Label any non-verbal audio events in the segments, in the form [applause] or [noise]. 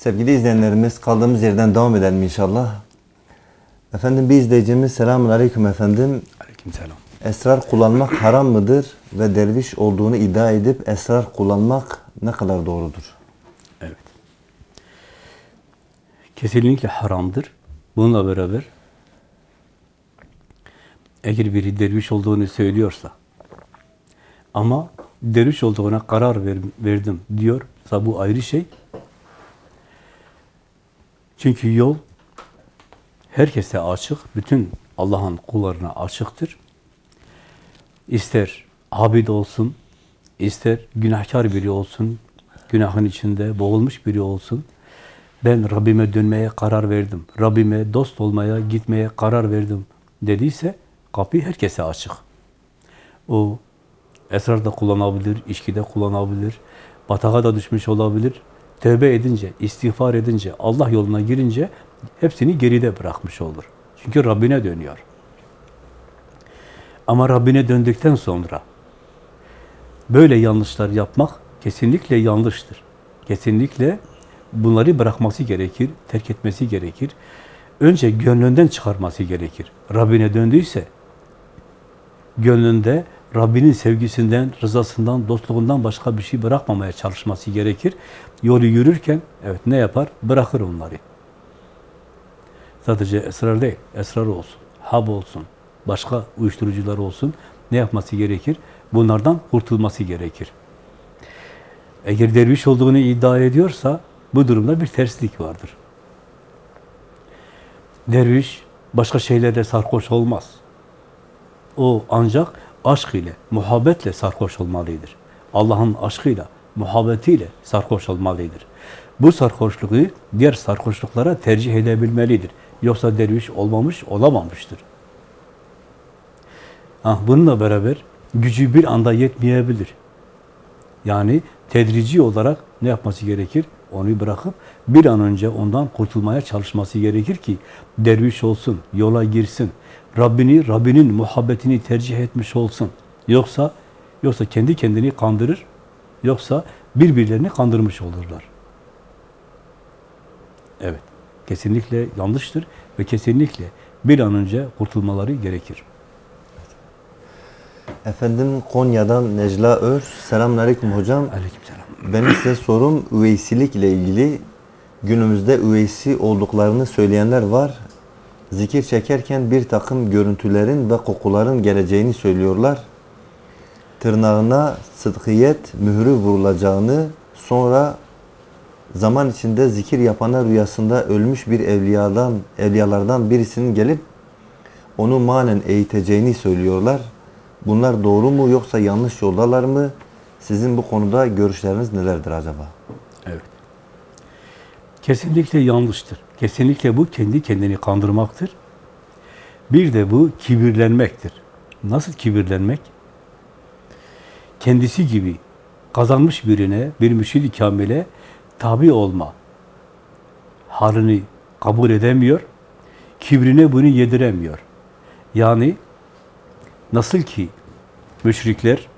Sevgili izleyenlerimiz kaldığımız yerden devam edelim inşallah. Efendim bir izleyicimiz selamun aleyküm efendim. Aleykümselam. Esrar kullanmak haram mıdır ve derviş olduğunu iddia edip esrar kullanmak ne kadar doğrudur? Evet. Kesinlikle haramdır. Bununla beraber eğer biri derviş olduğunu söylüyorsa ama derviş olduğuna karar ver- verdim diyorsa bu ayrı şey. Çünkü yol herkese açık, bütün Allah'ın kullarına açıktır. İster abid olsun, ister günahkar biri olsun, günahın içinde boğulmuş biri olsun. Ben Rabbime dönmeye karar verdim. Rabbime dost olmaya, gitmeye karar verdim dediyse kapı herkese açık. O esrar da kullanabilir, içkide kullanabilir, batağa da düşmüş olabilir. Tövbe edince, istiğfar edince, Allah yoluna girince hepsini geride bırakmış olur. Çünkü Rabbine dönüyor. Ama Rabbine döndükten sonra böyle yanlışlar yapmak kesinlikle yanlıştır. Kesinlikle bunları bırakması gerekir, terk etmesi gerekir. Önce gönlünden çıkarması gerekir. Rabbine döndüyse gönlünde Rabbinin sevgisinden, rızasından, dostluğundan başka bir şey bırakmamaya çalışması gerekir. Yolu yürürken evet ne yapar? Bırakır onları. Sadece esrar değil, esrar olsun, hab olsun, başka uyuşturucular olsun. Ne yapması gerekir? Bunlardan kurtulması gerekir. Eğer derviş olduğunu iddia ediyorsa bu durumda bir terslik vardır. Derviş başka şeylerle sarhoş olmaz. O ancak aşk ile, muhabbetle sarhoş olmalıdır. Allah'ın aşkıyla, muhabbetiyle sarhoş olmalıdır. Bu sarhoşluğu diğer sarhoşluklara tercih edebilmelidir. Yoksa derviş olmamış, olamamıştır. Ah, bununla beraber gücü bir anda yetmeyebilir. Yani tedrici olarak ne yapması gerekir? Onu bırakıp bir an önce ondan kurtulmaya çalışması gerekir ki derviş olsun, yola girsin. Rabbini, Rabbinin muhabbetini tercih etmiş olsun. Yoksa yoksa kendi kendini kandırır. Yoksa birbirlerini kandırmış olurlar. Evet. Kesinlikle yanlıştır ve kesinlikle bir an önce kurtulmaları gerekir. Efendim Konya'dan Necla Ör. Selamun aleyküm hocam. Aleykümselam. Benim size sorum üveysilik ile ilgili. Günümüzde üveysi olduklarını söyleyenler var. Zikir çekerken bir takım görüntülerin ve kokuların geleceğini söylüyorlar. Tırnağına sıdkiyet mührü vurulacağını, sonra zaman içinde zikir yapana rüyasında ölmüş bir evliyadan, evliyalardan birisinin gelip onu manen eğiteceğini söylüyorlar. Bunlar doğru mu yoksa yanlış yoldalar mı? Sizin bu konuda görüşleriniz nelerdir acaba? Evet. Kesinlikle yanlıştır. Kesinlikle bu kendi kendini kandırmaktır. Bir de bu kibirlenmektir. Nasıl kibirlenmek? Kendisi gibi kazanmış birine, bir müşid-i kamile tabi olma halini kabul edemiyor. Kibrine bunu yediremiyor. Yani nasıl ki müşrikler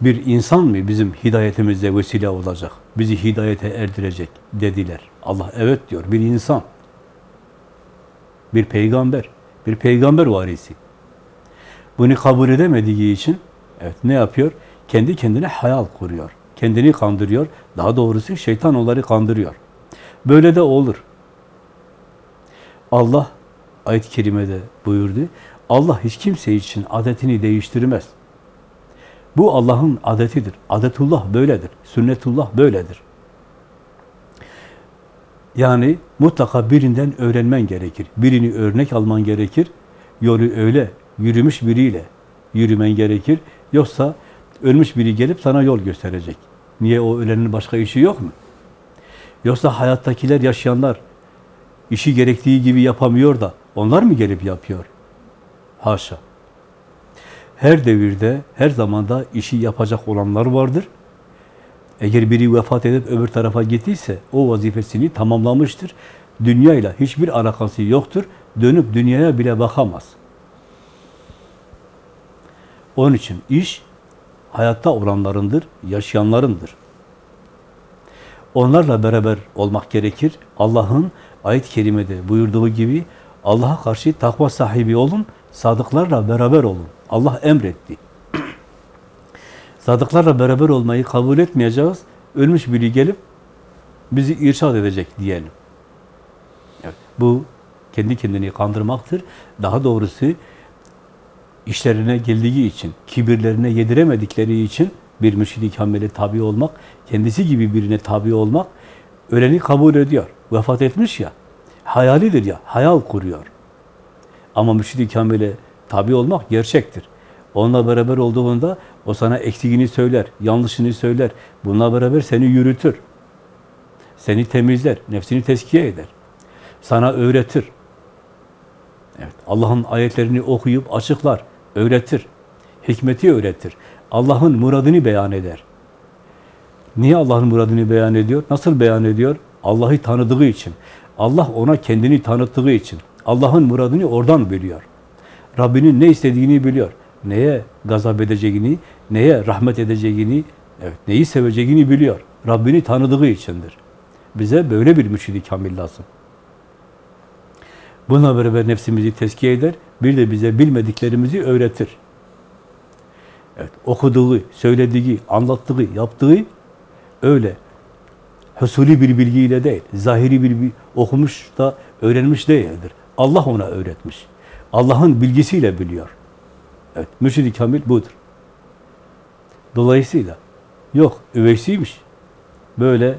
bir insan mı bizim hidayetimize vesile olacak, bizi hidayete erdirecek dediler. Allah evet diyor, bir insan, bir peygamber, bir peygamber varisi. Bunu kabul edemediği için evet ne yapıyor? Kendi kendine hayal kuruyor, kendini kandırıyor. Daha doğrusu şeytan onları kandırıyor. Böyle de olur. Allah ayet-i kerimede buyurdu. Allah hiç kimse için adetini değiştirmez. Bu Allah'ın adetidir. Adetullah böyledir. Sünnetullah böyledir. Yani mutlaka birinden öğrenmen gerekir. Birini örnek alman gerekir. Yolu öyle yürümüş biriyle yürümen gerekir. Yoksa ölmüş biri gelip sana yol gösterecek. Niye o ölenin başka işi yok mu? Yoksa hayattakiler, yaşayanlar işi gerektiği gibi yapamıyor da onlar mı gelip yapıyor? Haşa. Her devirde, her zamanda işi yapacak olanlar vardır. Eğer biri vefat edip öbür tarafa gittiyse o vazifesini tamamlamıştır. Dünyayla hiçbir alakası yoktur. Dönüp dünyaya bile bakamaz. Onun için iş hayatta olanlarındır, yaşayanlarındır. Onlarla beraber olmak gerekir. Allah'ın ayet-i kerimede buyurduğu gibi Allah'a karşı takva sahibi olun, sadıklarla beraber olun. Allah emretti. [clears throat] Sadıklarla beraber olmayı kabul etmeyeceğiz. Ölmüş biri gelip bizi irşad edecek diyelim. Evet, bu kendi kendini kandırmaktır. Daha doğrusu işlerine geldiği için, kibirlerine yediremedikleri için bir mürşid-i kamile tabi olmak, kendisi gibi birine tabi olmak, öleni kabul ediyor. Vefat etmiş ya, hayalidir ya, hayal kuruyor. Ama mürşid-i kamile tabi olmak gerçektir. Onunla beraber olduğunda o sana eksiğini söyler, yanlışını söyler. Bununla beraber seni yürütür. Seni temizler, nefsini teskiye eder. Sana öğretir. Evet, Allah'ın ayetlerini okuyup açıklar, öğretir. Hikmeti öğretir. Allah'ın muradını beyan eder. Niye Allah'ın muradını beyan ediyor? Nasıl beyan ediyor? Allah'ı tanıdığı için. Allah ona kendini tanıttığı için. Allah'ın muradını oradan biliyor. Rabbinin ne istediğini biliyor. Neye gazap edeceğini, neye rahmet edeceğini, evet, neyi seveceğini biliyor. Rabbini tanıdığı içindir. Bize böyle bir mürşid-i kamil lazım. Bununla beraber nefsimizi tezkiye eder, bir de bize bilmediklerimizi öğretir. Evet, okuduğu, söylediği, anlattığı, yaptığı öyle husuli bir bilgiyle değil, zahiri bir, bir okumuş da öğrenmiş değildir. Allah ona öğretmiş. Allah'ın bilgisiyle biliyor. Evet, mürşid-i kamil budur. Dolayısıyla yok, üveysiymiş. Böyle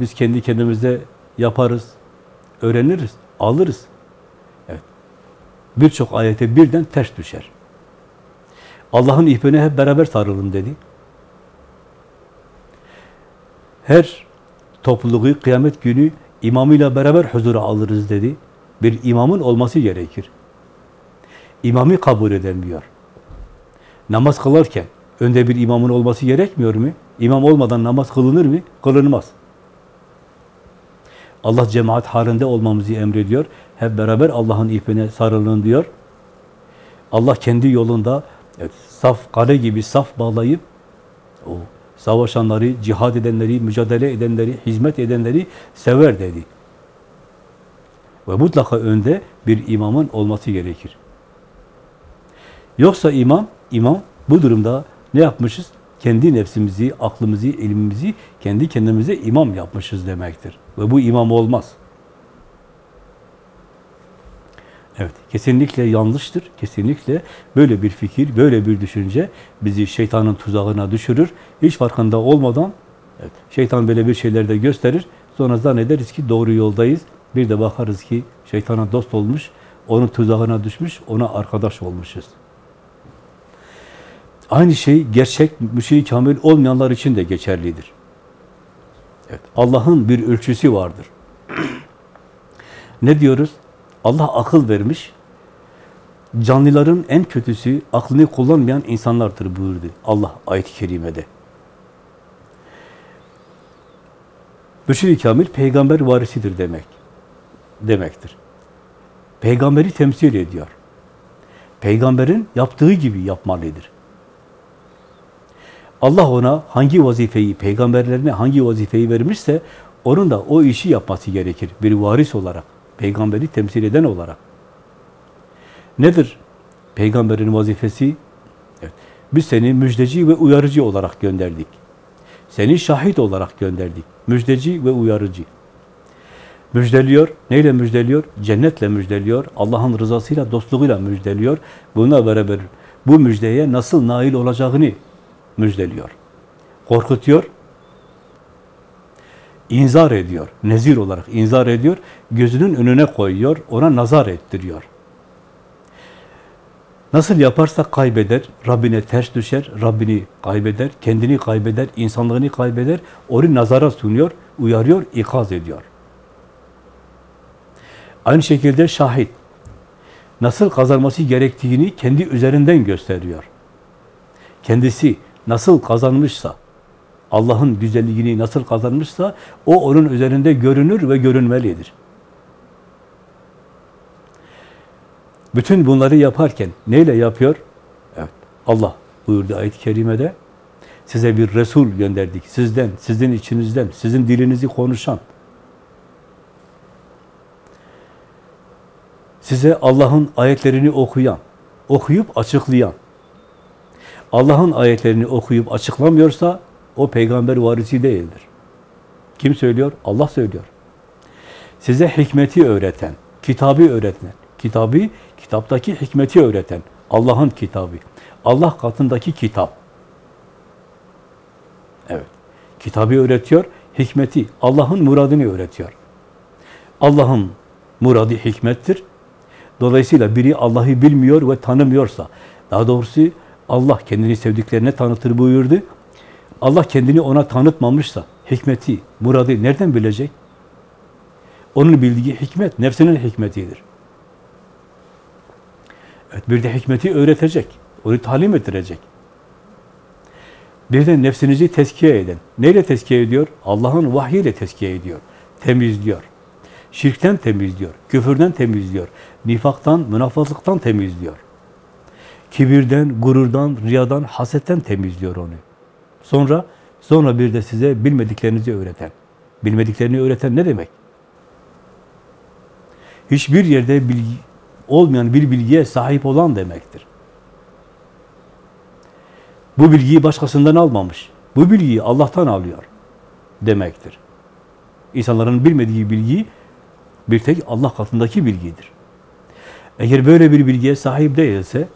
biz kendi kendimize yaparız, öğreniriz, alırız. Evet. Birçok ayete birden ters düşer. Allah'ın ihbine hep beraber sarılın dedi. Her topluluğu kıyamet günü imamıyla beraber huzura alırız dedi. Bir imamın olması gerekir. İmamı kabul edemiyor. Namaz kılarken önde bir imamın olması gerekmiyor mu? İmam olmadan namaz kılınır mı? Kılınmaz. Allah cemaat halinde olmamızı emrediyor. Hep beraber Allah'ın ipine sarılın diyor. Allah kendi yolunda evet, saf kale gibi saf bağlayıp o savaşanları, cihad edenleri, mücadele edenleri, hizmet edenleri sever dedi. Ve mutlaka önde bir imamın olması gerekir. Yoksa imam, imam bu durumda ne yapmışız? Kendi nefsimizi, aklımızı, ilmimizi kendi kendimize imam yapmışız demektir. Ve bu imam olmaz. Evet, kesinlikle yanlıştır. Kesinlikle böyle bir fikir, böyle bir düşünce bizi şeytanın tuzağına düşürür. Hiç farkında olmadan evet, şeytan böyle bir şeyler de gösterir. Sonra zannederiz ki doğru yoldayız. Bir de bakarız ki şeytana dost olmuş, onun tuzağına düşmüş, ona arkadaş olmuşuz. Aynı şey gerçek müşrik kamil olmayanlar için de geçerlidir. Evet, Allah'ın bir ölçüsü vardır. [clears throat] ne diyoruz? Allah akıl vermiş. Canlıların en kötüsü aklını kullanmayan insanlardır buyurdu Allah ayet-i kerimede. Müşrik kamil peygamber varisidir demek. Demektir. Peygamberi temsil ediyor. Peygamberin yaptığı gibi yapmalıdır. Allah ona hangi vazifeyi, peygamberlerine hangi vazifeyi vermişse onun da o işi yapması gerekir. Bir varis olarak, peygamberi temsil eden olarak. Nedir peygamberin vazifesi? Evet. Biz seni müjdeci ve uyarıcı olarak gönderdik. Seni şahit olarak gönderdik. Müjdeci ve uyarıcı. Müjdeliyor. Neyle müjdeliyor? Cennetle müjdeliyor. Allah'ın rızasıyla, dostluğuyla müjdeliyor. Buna beraber bu müjdeye nasıl nail olacağını müjdeliyor. Korkutuyor. inzar ediyor. Nezir olarak inzar ediyor. Gözünün önüne koyuyor. Ona nazar ettiriyor. Nasıl yaparsa kaybeder, Rabbine ters düşer, Rabbini kaybeder, kendini kaybeder, insanlığını kaybeder, onu nazara sunuyor, uyarıyor, ikaz ediyor. Aynı şekilde şahit. Nasıl kazanması gerektiğini kendi üzerinden gösteriyor. Kendisi nasıl kazanmışsa, Allah'ın güzelliğini nasıl kazanmışsa, o onun üzerinde görünür ve görünmelidir. Bütün bunları yaparken neyle yapıyor? Evet, Allah buyurdu ayet-i kerimede. Size bir Resul gönderdik. Sizden, sizin içinizden, sizin dilinizi konuşan. Size Allah'ın ayetlerini okuyan, okuyup açıklayan. Allah'ın ayetlerini okuyup açıklamıyorsa o peygamber varisi değildir. Kim söylüyor? Allah söylüyor. Size hikmeti öğreten, kitabı öğreten, kitabı, kitaptaki hikmeti öğreten, Allah'ın kitabı, Allah katındaki kitap. Evet, kitabı öğretiyor, hikmeti, Allah'ın muradını öğretiyor. Allah'ın muradı hikmettir. Dolayısıyla biri Allah'ı bilmiyor ve tanımıyorsa, daha doğrusu Allah kendini sevdiklerine tanıtır buyurdu. Allah kendini ona tanıtmamışsa, hikmeti, muradı nereden bilecek? Onun bildiği hikmet, nefsinin hikmetidir. Evet, bir de hikmeti öğretecek, onu talim ettirecek. Bir de nefsinizi tezkiye eden. Neyle tezkiye ediyor? Allah'ın vahyiyle tezkiye ediyor, temizliyor. Şirkten temizliyor, küfürden temizliyor, nifaktan, münafazlıktan temizliyor. Kibirden, gururdan, riyadan, hasetten temizliyor onu. Sonra, sonra bir de size bilmediklerinizi öğreten. Bilmediklerini öğreten ne demek? Hiçbir yerde bilgi, olmayan bir bilgiye sahip olan demektir. Bu bilgiyi başkasından almamış. Bu bilgiyi Allah'tan alıyor demektir. İnsanların bilmediği bilgi bir tek Allah katındaki bilgidir. Eğer böyle bir bilgiye sahip değilse,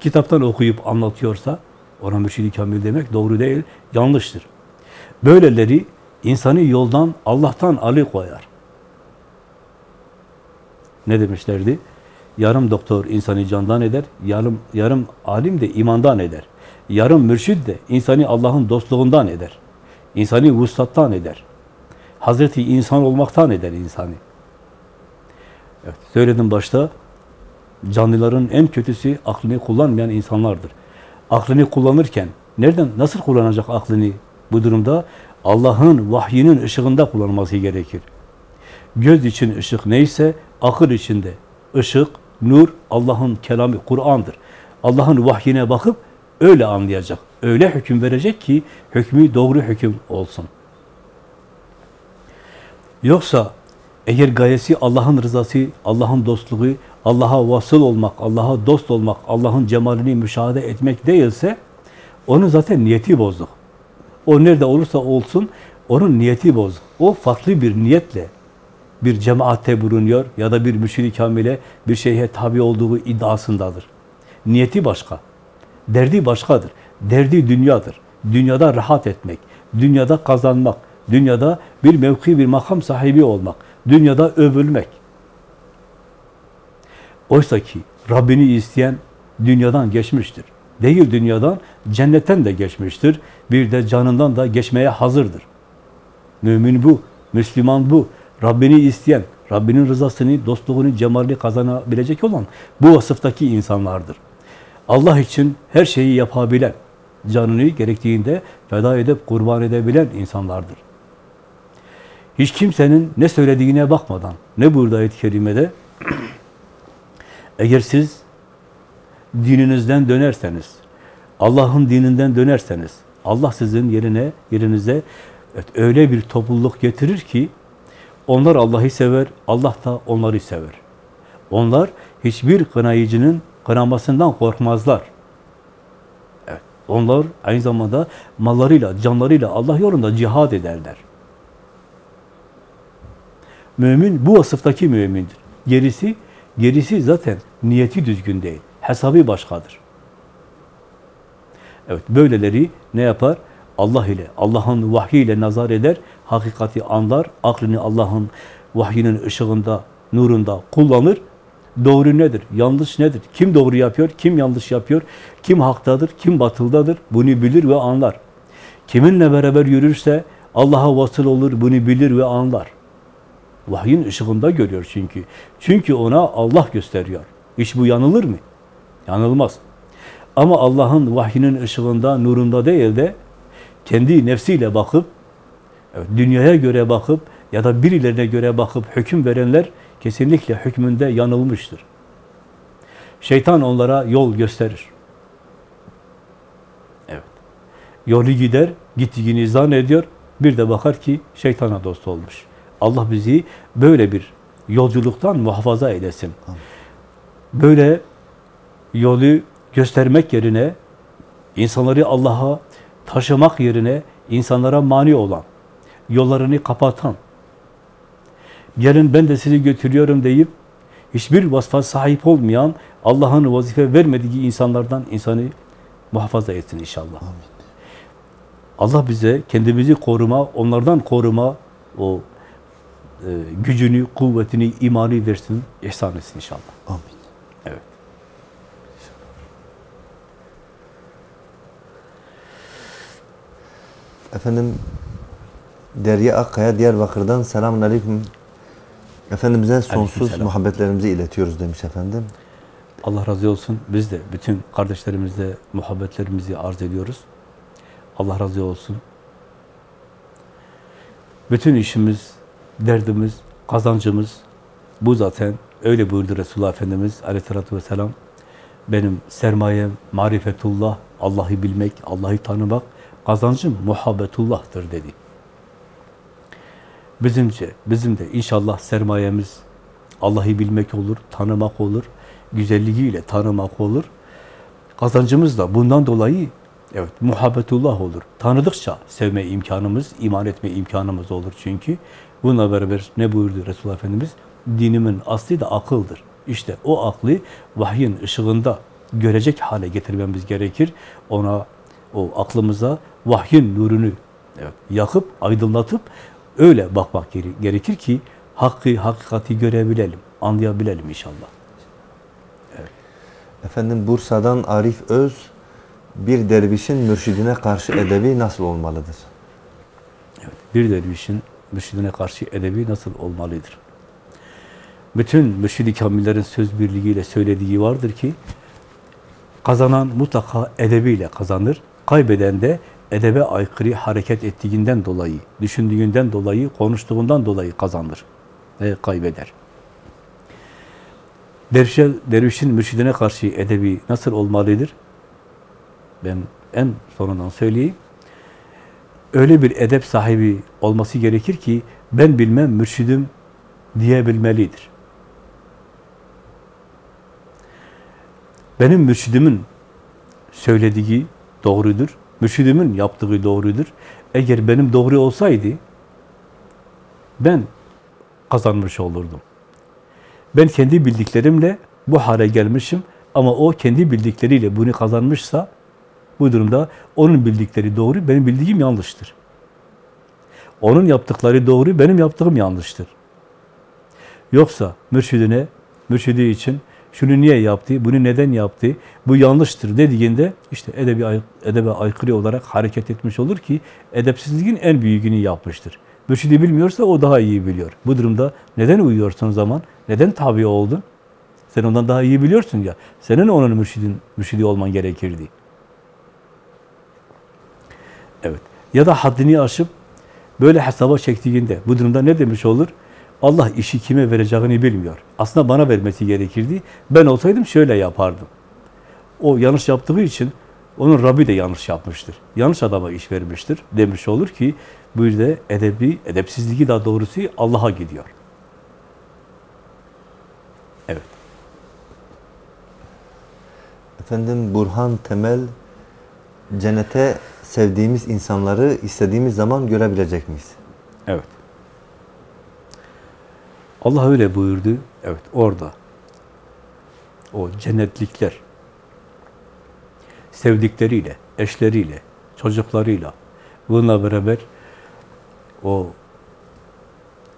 kitaptan okuyup anlatıyorsa, ona mürşid-i kamil demek doğru değil, yanlıştır. Böyleleri insanı yoldan, Allah'tan alıkoyar. Ne demişlerdi? Yarım doktor insanı candan eder, yarım, yarım alim de imandan eder. Yarım mürşid de insanı Allah'ın dostluğundan eder. İnsanı vuslattan eder. Hazreti insan olmaktan eder insanı. Evet, söyledim başta, canlıların en kötüsü aklını kullanmayan insanlardır. Aklını kullanırken, nereden, nasıl kullanacak aklını bu durumda? Allah'ın vahyinin ışığında kullanması gerekir. Göz için ışık neyse, akıl içinde ışık, nur, Allah'ın kelamı, Kur'an'dır. Allah'ın vahyine bakıp öyle anlayacak, öyle hüküm verecek ki hükmü doğru hüküm olsun. Yoksa eğer gayesi Allah'ın rızası, Allah'ın dostluğu, Allah'a vasıl olmak, Allah'a dost olmak, Allah'ın cemalini müşahede etmek değilse onun zaten niyeti bozuk. O nerede olursa olsun onun niyeti bozuk. O farklı bir niyetle bir cemaatte bulunuyor ya da bir müşri kamile bir şeyhe tabi olduğu iddiasındadır. Niyeti başka. Derdi başkadır. Derdi dünyadır. Dünyada rahat etmek, dünyada kazanmak, dünyada bir mevki, bir makam sahibi olmak, dünyada övülmek. Oysa ki Rabbini isteyen dünyadan geçmiştir. Değil dünyadan, cennetten de geçmiştir. Bir de canından da geçmeye hazırdır. Mümin bu, Müslüman bu. Rabbini isteyen, Rabbinin rızasını, dostluğunu, cemalini kazanabilecek olan bu vasıftaki insanlardır. Allah için her şeyi yapabilen, canını gerektiğinde feda edip kurban edebilen insanlardır. Hiç kimsenin ne söylediğine bakmadan, ne burada ayet-i kerimede, eğer siz dininizden dönerseniz, Allah'ın dininden dönerseniz, Allah sizin yerine, yerinize evet, öyle bir topluluk getirir ki, onlar Allah'ı sever, Allah da onları sever. Onlar hiçbir kınayıcının kınamasından korkmazlar. Evet, onlar aynı zamanda mallarıyla, canlarıyla Allah yolunda cihad ederler. Mümin bu vasıftaki mümindir. Gerisi, gerisi zaten niyeti düzgün değil. Hesabı başkadır. Evet, böyleleri ne yapar? Allah ile, Allah'ın vahyiyle nazar eder, hakikati anlar, aklını Allah'ın vahyinin ışığında, nurunda kullanır. Doğru nedir, yanlış nedir, kim doğru yapıyor, kim yanlış yapıyor, kim haktadır, kim batıldadır bunu bilir ve anlar. Kiminle beraber yürürse Allah'a vasıl olur, bunu bilir ve anlar. Vahyin ışığında görüyor çünkü. Çünkü ona Allah gösteriyor. İş bu yanılır mı? Yanılmaz. Ama Allah'ın vahyinin ışığında, nurunda değil de kendi nefsiyle bakıp, evet, dünyaya göre bakıp ya da birilerine göre bakıp hüküm verenler kesinlikle hükmünde yanılmıştır. Şeytan onlara yol gösterir. Evet. Yolu gider, gittiğini zannediyor. Bir de bakar ki şeytana dost olmuş. Allah bizi böyle bir yolculuktan muhafaza eylesin. Böyle yolu göstermek yerine, insanları Allah'a taşımak yerine, insanlara mani olan, yollarını kapatan, gelin ben de sizi götürüyorum deyip, hiçbir vasfa sahip olmayan, Allah'ın vazife vermediği insanlardan insanı muhafaza etsin inşallah. Allah bize kendimizi koruma, onlardan koruma, o gücünü, kuvvetini, imanı versin, ihsan etsin inşallah. Amin. Evet. Efendim Derya Akkaya Diyarbakır'dan selamun aleyküm. Efendimiz'e sonsuz Aleykümselam. muhabbetlerimizi iletiyoruz demiş efendim. Allah razı olsun. Biz de bütün kardeşlerimizle muhabbetlerimizi arz ediyoruz. Allah razı olsun. Bütün işimiz, derdimiz, kazancımız bu zaten. Öyle buyurdu Resulullah Efendimiz aleyhissalatü vesselam. Benim sermayem marifetullah, Allah'ı bilmek, Allah'ı tanımak, kazancım muhabbetullah'tır dedi. Bizimce, bizim de inşallah sermayemiz Allah'ı bilmek olur, tanımak olur, güzelliğiyle tanımak olur. Kazancımız da bundan dolayı evet muhabbetullah olur. Tanıdıkça sevme imkanımız, iman etme imkanımız olur çünkü. Bununla beraber ne buyurdu Resulullah Efendimiz? Dinimin aslı da akıldır. İşte o aklı vahyin ışığında görecek hale getirmemiz gerekir. Ona, o aklımıza vahyin nurunu evet, yakıp, aydınlatıp öyle bakmak gere- gerekir ki hakkı, hakikati görebilelim, anlayabilelim inşallah. Efendim Bursa'dan Arif Öz bir dervişin mürşidine karşı edebi nasıl olmalıdır? Evet, bir dervişin mürşidine karşı edebi nasıl olmalıdır? Bütün mürşid-i kamillerin söz birliğiyle söylediği vardır ki, kazanan mutlaka edebiyle kazanır, kaybeden de edebe aykırı hareket ettiğinden dolayı, düşündüğünden dolayı, konuştuğundan dolayı kazanır ve kaybeder. Dervişe, dervişin mürşidine karşı edebi nasıl olmalıdır? Ben en sonundan söyleyeyim. Öyle bir edep sahibi olması gerekir ki ben bilmem mürşidim diyebilmelidir. Benim mürşidimin söylediği doğrudur. Mürşidimin yaptığı doğrudur. Eğer benim doğru olsaydı ben kazanmış olurdum. Ben kendi bildiklerimle bu hale gelmişim ama o kendi bildikleriyle bunu kazanmışsa bu durumda onun bildikleri doğru, benim bildiğim yanlıştır. Onun yaptıkları doğru, benim yaptığım yanlıştır. Yoksa mürşidine, mürşidi için şunu niye yaptı, bunu neden yaptı, bu yanlıştır dediğinde işte edebi, ay- edebe aykırı olarak hareket etmiş olur ki edepsizliğin en büyüğünü yapmıştır. Mürşidi bilmiyorsa o daha iyi biliyor. Bu durumda neden uyuyorsun o zaman? Neden tabi oldun? Sen ondan daha iyi biliyorsun ya. Senin onun mürşidin, mürşidi olman gerekirdi. Evet. Ya da haddini aşıp böyle hesaba çektiğinde bu durumda ne demiş olur? Allah işi kime vereceğini bilmiyor. Aslında bana vermesi gerekirdi. Ben olsaydım şöyle yapardım. O yanlış yaptığı için onun Rabbi de yanlış yapmıştır. Yanlış adama iş vermiştir. Demiş olur ki bu de edebi, edepsizliği daha doğrusu Allah'a gidiyor. Evet. Efendim Burhan Temel cennete sevdiğimiz insanları istediğimiz zaman görebilecek miyiz? Evet. Allah öyle buyurdu. Evet, orada. O cennetlikler sevdikleriyle, eşleriyle, çocuklarıyla bununla beraber o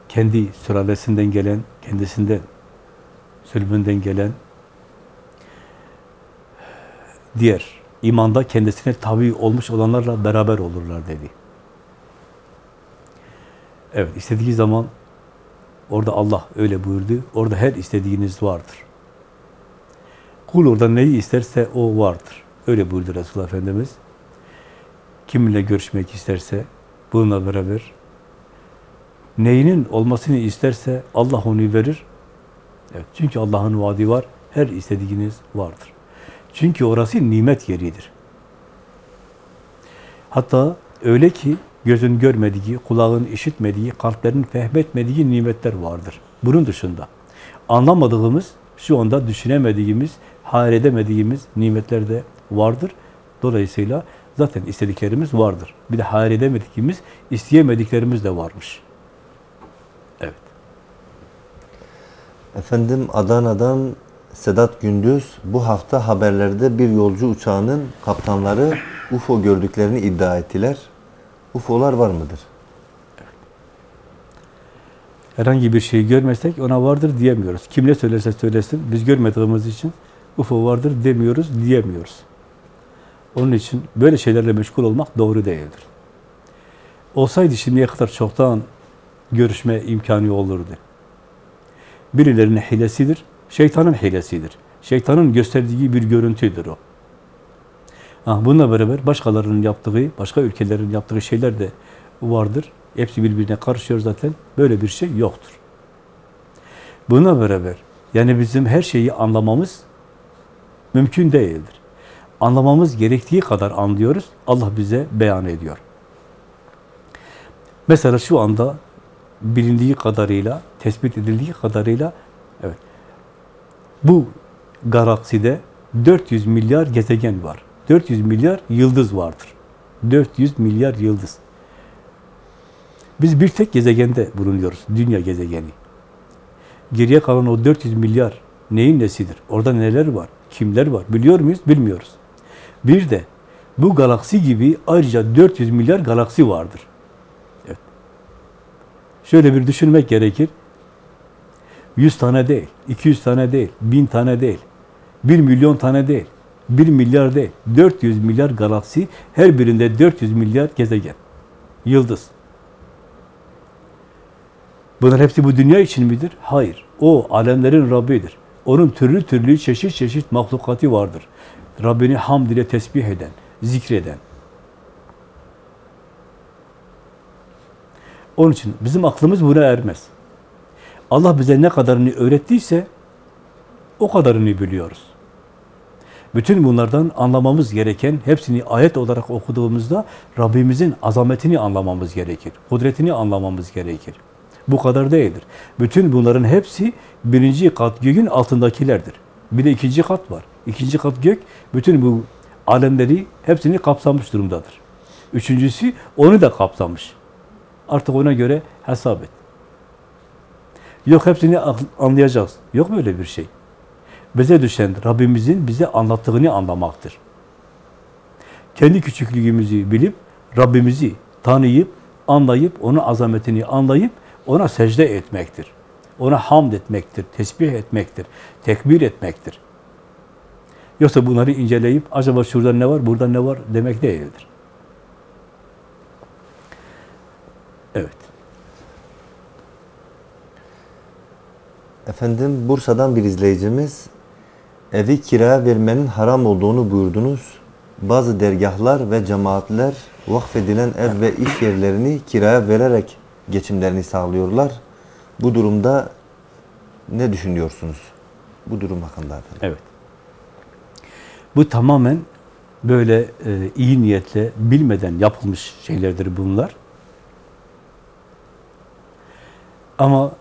kendi sülalesinden gelen, kendisinden sülbünden gelen diğer imanda kendisine tabi olmuş olanlarla beraber olurlar dedi. Evet, istediği zaman orada Allah öyle buyurdu. Orada her istediğiniz vardır. Kul orada neyi isterse o vardır. Öyle buyurdu Resulullah Efendimiz. Kiminle görüşmek isterse bununla beraber neyinin olmasını isterse Allah onu verir. Evet, çünkü Allah'ın vaadi var. Her istediğiniz vardır. Çünkü orası nimet yeridir. Hatta öyle ki gözün görmediği, kulağın işitmediği, kalplerin fehmetmediği nimetler vardır. Bunun dışında anlamadığımız, şu anda düşünemediğimiz, hayal edemediğimiz nimetler de vardır. Dolayısıyla zaten istediklerimiz vardır. Bir de hayal edemediğimiz, isteyemediklerimiz de varmış. Evet. Efendim Adana'dan Sedat Gündüz bu hafta haberlerde bir yolcu uçağının kaptanları UFO gördüklerini iddia ettiler. UFO'lar var mıdır? Herhangi bir şeyi görmezsek ona vardır diyemiyoruz. Kim ne söylerse söylesin, biz görmediğimiz için UFO vardır demiyoruz, diyemiyoruz. Onun için böyle şeylerle meşgul olmak doğru değildir. Olsaydı şimdiye kadar çoktan görüşme imkanı olurdu. Birilerinin hilesidir, şeytanın hilesidir. Şeytanın gösterdiği bir görüntüdür o. Bununla beraber başkalarının yaptığı, başka ülkelerin yaptığı şeyler de vardır. Hepsi birbirine karışıyor zaten. Böyle bir şey yoktur. Buna beraber yani bizim her şeyi anlamamız mümkün değildir. Anlamamız gerektiği kadar anlıyoruz. Allah bize beyan ediyor. Mesela şu anda bilindiği kadarıyla, tespit edildiği kadarıyla evet. Bu galakside 400 milyar gezegen var. 400 milyar yıldız vardır. 400 milyar yıldız. Biz bir tek gezegende bulunuyoruz. Dünya gezegeni. Geriye kalan o 400 milyar neyin nesidir? Orada neler var? Kimler var? Biliyor muyuz? Bilmiyoruz. Bir de bu galaksi gibi ayrıca 400 milyar galaksi vardır. Evet. Şöyle bir düşünmek gerekir. 100 tane değil, 200 tane değil, 1000 tane değil, 1 milyon tane değil, 1 milyar değil, 400 milyar galaksi, her birinde 400 milyar gezegen, yıldız. Bunlar hepsi bu dünya için midir? Hayır. O alemlerin Rabbidir. Onun türlü türlü çeşit çeşit mahlukatı vardır. Rabbini hamd ile tesbih eden, zikreden. Onun için bizim aklımız buna ermez. Allah bize ne kadarını öğrettiyse o kadarını biliyoruz. Bütün bunlardan anlamamız gereken, hepsini ayet olarak okuduğumuzda Rabbimizin azametini anlamamız gerekir. Kudretini anlamamız gerekir. Bu kadar değildir. Bütün bunların hepsi birinci kat göğün altındakilerdir. Bir de ikinci kat var. İkinci kat gök, bütün bu alemleri hepsini kapsamış durumdadır. Üçüncüsü onu da kapsamış. Artık ona göre hesap et. Yok hepsini anlayacağız. Yok böyle bir şey. Bize düşen Rabbimizin bize anlattığını anlamaktır. Kendi küçüklüğümüzü bilip, Rabbimizi tanıyıp, anlayıp, onun azametini anlayıp, ona secde etmektir. Ona hamd etmektir, tesbih etmektir, tekbir etmektir. Yoksa bunları inceleyip, acaba şurada ne var, burada ne var demek değildir. Evet. Efendim Bursa'dan bir izleyicimiz evi kiraya vermenin haram olduğunu buyurdunuz. Bazı dergahlar ve cemaatler vakfedilen ev ve iş yerlerini kiraya vererek geçimlerini sağlıyorlar. Bu durumda ne düşünüyorsunuz? Bu durum hakkında efendim. Evet. Bu tamamen böyle e, iyi niyetle, bilmeden yapılmış şeylerdir bunlar. Ama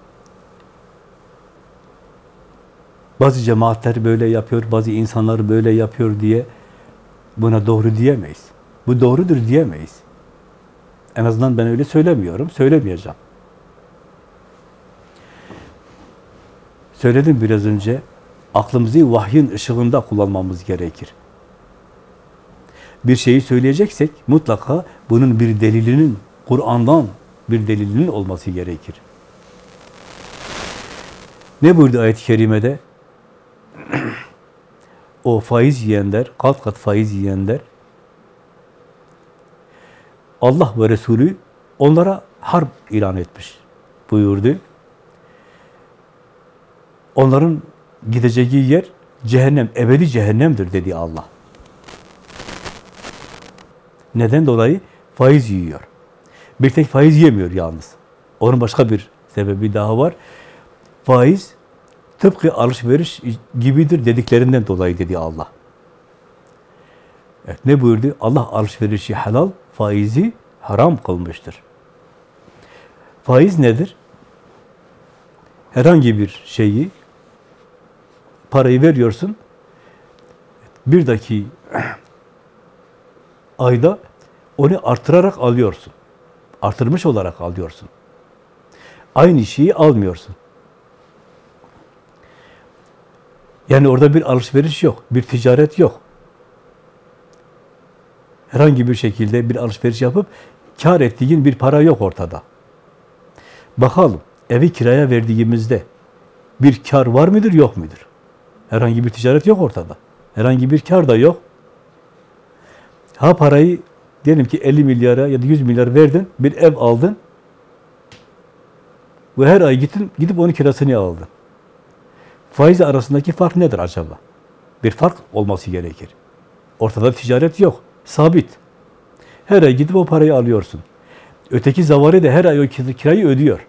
bazı cemaatler böyle yapıyor, bazı insanlar böyle yapıyor diye buna doğru diyemeyiz. Bu doğrudur diyemeyiz. En azından ben öyle söylemiyorum, söylemeyeceğim. Söyledim biraz önce, aklımızı vahyin ışığında kullanmamız gerekir. Bir şeyi söyleyeceksek mutlaka bunun bir delilinin, Kur'an'dan bir delilinin olması gerekir. Ne buyurdu ayet-i kerimede? O faiz yiyenler, kat kat faiz yiyenler, Allah ve Resulü onlara harp ilan etmiş buyurdu. Onların gideceği yer cehennem, ebedi cehennemdir dedi Allah. Neden dolayı? Faiz yiyor. Bir tek faiz yemiyor yalnız. Onun başka bir sebebi daha var. Faiz tıpkı alışveriş gibidir dediklerinden dolayı dedi Allah. Evet, ne buyurdu? Allah alışverişi helal, faizi haram kılmıştır. Faiz nedir? Herhangi bir şeyi, parayı veriyorsun, bir daki ayda onu artırarak alıyorsun. Artırmış olarak alıyorsun. Aynı şeyi almıyorsun. Yani orada bir alışveriş yok, bir ticaret yok. Herhangi bir şekilde bir alışveriş yapıp kar ettiğin bir para yok ortada. Bakalım evi kiraya verdiğimizde bir kar var mıdır yok mudur? Herhangi bir ticaret yok ortada. Herhangi bir kar da yok. Ha parayı diyelim ki 50 milyara ya da 100 milyar verdin, bir ev aldın. Ve her ay gittin, gidip onun kirasını aldın. Faiz arasındaki fark nedir acaba? Bir fark olması gerekir. Ortada ticaret yok. Sabit. Her ay gidip o parayı alıyorsun. Öteki zavarı da her ay o kirayı ödüyor.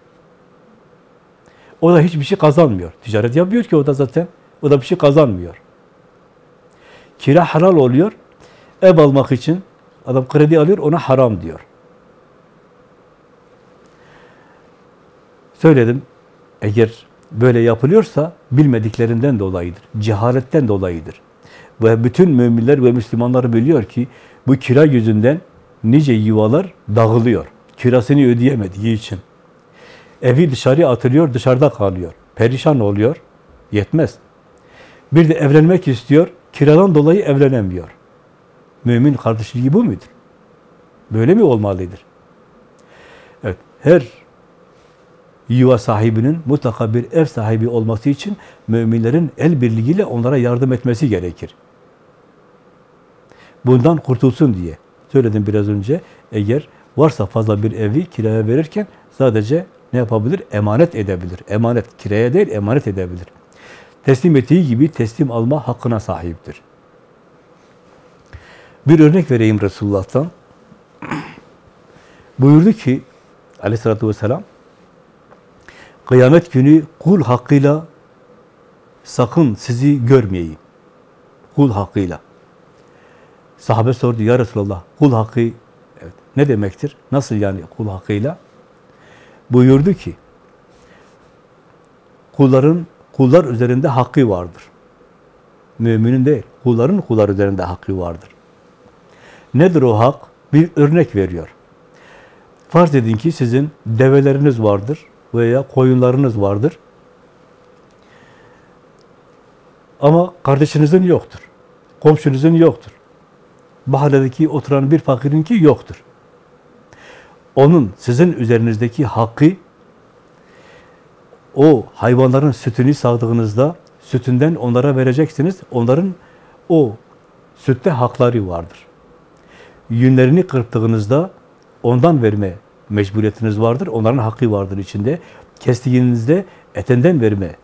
O da hiçbir şey kazanmıyor. Ticaret yapmıyor ki o da zaten. O da bir şey kazanmıyor. Kira halal oluyor. Ev almak için adam kredi alıyor, ona haram diyor. Söyledim, eğer böyle yapılıyorsa bilmediklerinden dolayıdır, cehaletten dolayıdır. Ve bütün müminler ve Müslümanlar biliyor ki bu kira yüzünden nice yuvalar dağılıyor. Kirasını ödeyemediği için. Evi dışarı atılıyor, dışarıda kalıyor. Perişan oluyor, yetmez. Bir de evlenmek istiyor, kiradan dolayı evlenemiyor. Mümin kardeşliği bu mudur? Böyle mi olmalıdır? Evet, her yuva sahibinin mutlaka bir ev sahibi olması için müminlerin el birliğiyle onlara yardım etmesi gerekir. Bundan kurtulsun diye. Söyledim biraz önce, eğer varsa fazla bir evi kiraya verirken sadece ne yapabilir? Emanet edebilir. Emanet, kiraya değil, emanet edebilir. Teslim ettiği gibi teslim alma hakkına sahiptir. Bir örnek vereyim Resulullah'tan. [clears throat] Buyurdu ki aleyhissalatü vesselam kıyamet günü kul hakkıyla sakın sizi görmeyeyim. Kul hakkıyla. Sahabe sordu ya Resulallah kul hakkı evet, ne demektir? Nasıl yani kul hakkıyla? Buyurdu ki kulların kullar üzerinde hakkı vardır. Müminin değil, kulların kullar üzerinde hakkı vardır. Nedir o hak? Bir örnek veriyor. Farz edin ki sizin develeriniz vardır veya koyunlarınız vardır. Ama kardeşinizin yoktur. Komşunuzun yoktur. Mahalledeki oturan bir fakirinki yoktur. Onun sizin üzerinizdeki hakkı o hayvanların sütünü sağdığınızda sütünden onlara vereceksiniz. Onların o sütte hakları vardır. Yünlerini kırptığınızda ondan verme mecburiyetiniz vardır. Onların hakkı vardır içinde. Kestiğinizde etinden verme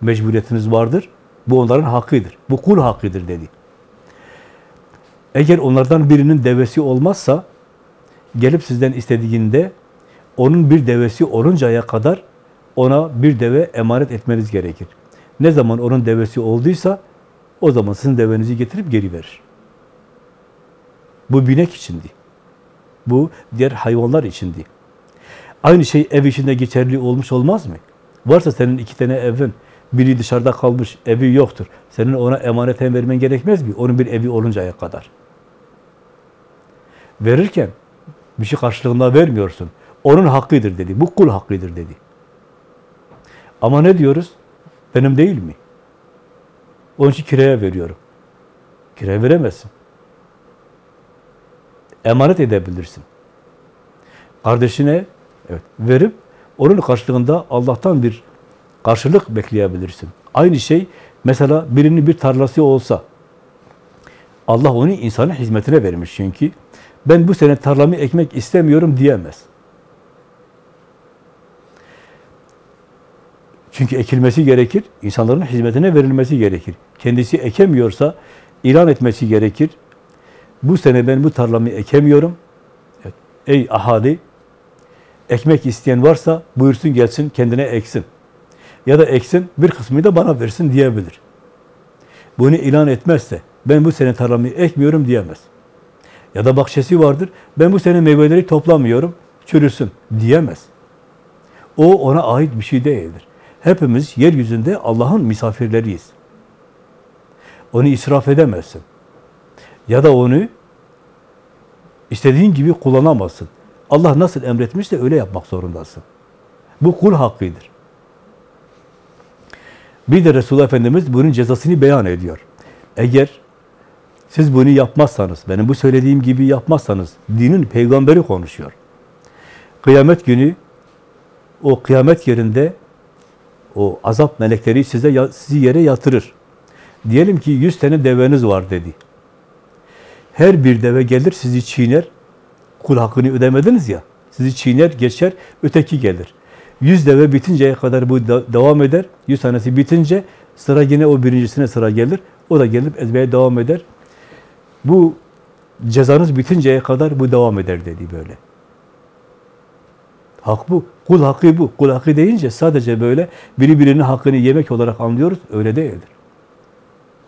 mecburiyetiniz vardır. Bu onların hakkıdır. Bu kul hakkıdır dedi. Eğer onlardan birinin devesi olmazsa gelip sizden istediğinde onun bir devesi oluncaya kadar ona bir deve emanet etmeniz gerekir. Ne zaman onun devesi olduysa o zaman sizin devenizi getirip geri verir. Bu binek içindi. Bu diğer hayvanlar içindi. Aynı şey ev içinde geçerli olmuş olmaz mı? Varsa senin iki tane evin, biri dışarıda kalmış, evi yoktur. Senin ona emaneten vermen gerekmez mi? Onun bir evi oluncaya kadar. Verirken bir şey karşılığında vermiyorsun. Onun hakkıdır dedi. Bu kul hakkıdır dedi. Ama ne diyoruz? Benim değil mi? Onun için kiraya veriyorum. Kiraya veremezsin. Emanet edebilirsin. Kardeşine evet, verip onun karşılığında Allah'tan bir karşılık bekleyebilirsin. Aynı şey mesela birinin bir tarlası olsa Allah onu insanın hizmetine vermiş çünkü ben bu sene tarlamı ekmek istemiyorum diyemez. Çünkü ekilmesi gerekir, insanların hizmetine verilmesi gerekir. Kendisi ekemiyorsa ilan etmesi gerekir. Bu sene ben bu tarlamı ekemiyorum. Evet. Ey ahali, ekmek isteyen varsa buyursun gelsin kendine eksin. Ya da eksin, bir kısmını da bana versin diyebilir. Bunu ilan etmezse, ben bu sene tarlamı ekmiyorum diyemez. Ya da bahçesi vardır. Ben bu sene meyveleri toplamıyorum, çürüsün diyemez. O ona ait bir şey değildir. Hepimiz yeryüzünde Allah'ın misafirleriyiz. Onu israf edemezsin. Ya da onu istediğin gibi kullanamazsın. Allah nasıl emretmişse öyle yapmak zorundasın. Bu kul hakkıdır. Bir de Resulullah Efendimiz bunun cezasını beyan ediyor. Eğer siz bunu yapmazsanız, benim bu söylediğim gibi yapmazsanız, dinin peygamberi konuşuyor. Kıyamet günü o kıyamet yerinde o azap melekleri size sizi yere yatırır. Diyelim ki 100 tane deveniz var dedi. Her bir deve gelir sizi çiğner. Kul hakkını ödemediniz ya. Sizi çiğner, geçer, öteki gelir. 100 deve bitinceye kadar bu da, devam eder. 100 tanesi bitince sıra yine o birincisine sıra gelir. O da gelip ezmeye devam eder. Bu cezanız bitinceye kadar bu devam eder dedi böyle. Hak bu. Kul hakkı bu. Kul hakkı deyince sadece böyle biri birinin hakkını yemek olarak anlıyoruz. Öyle değildir.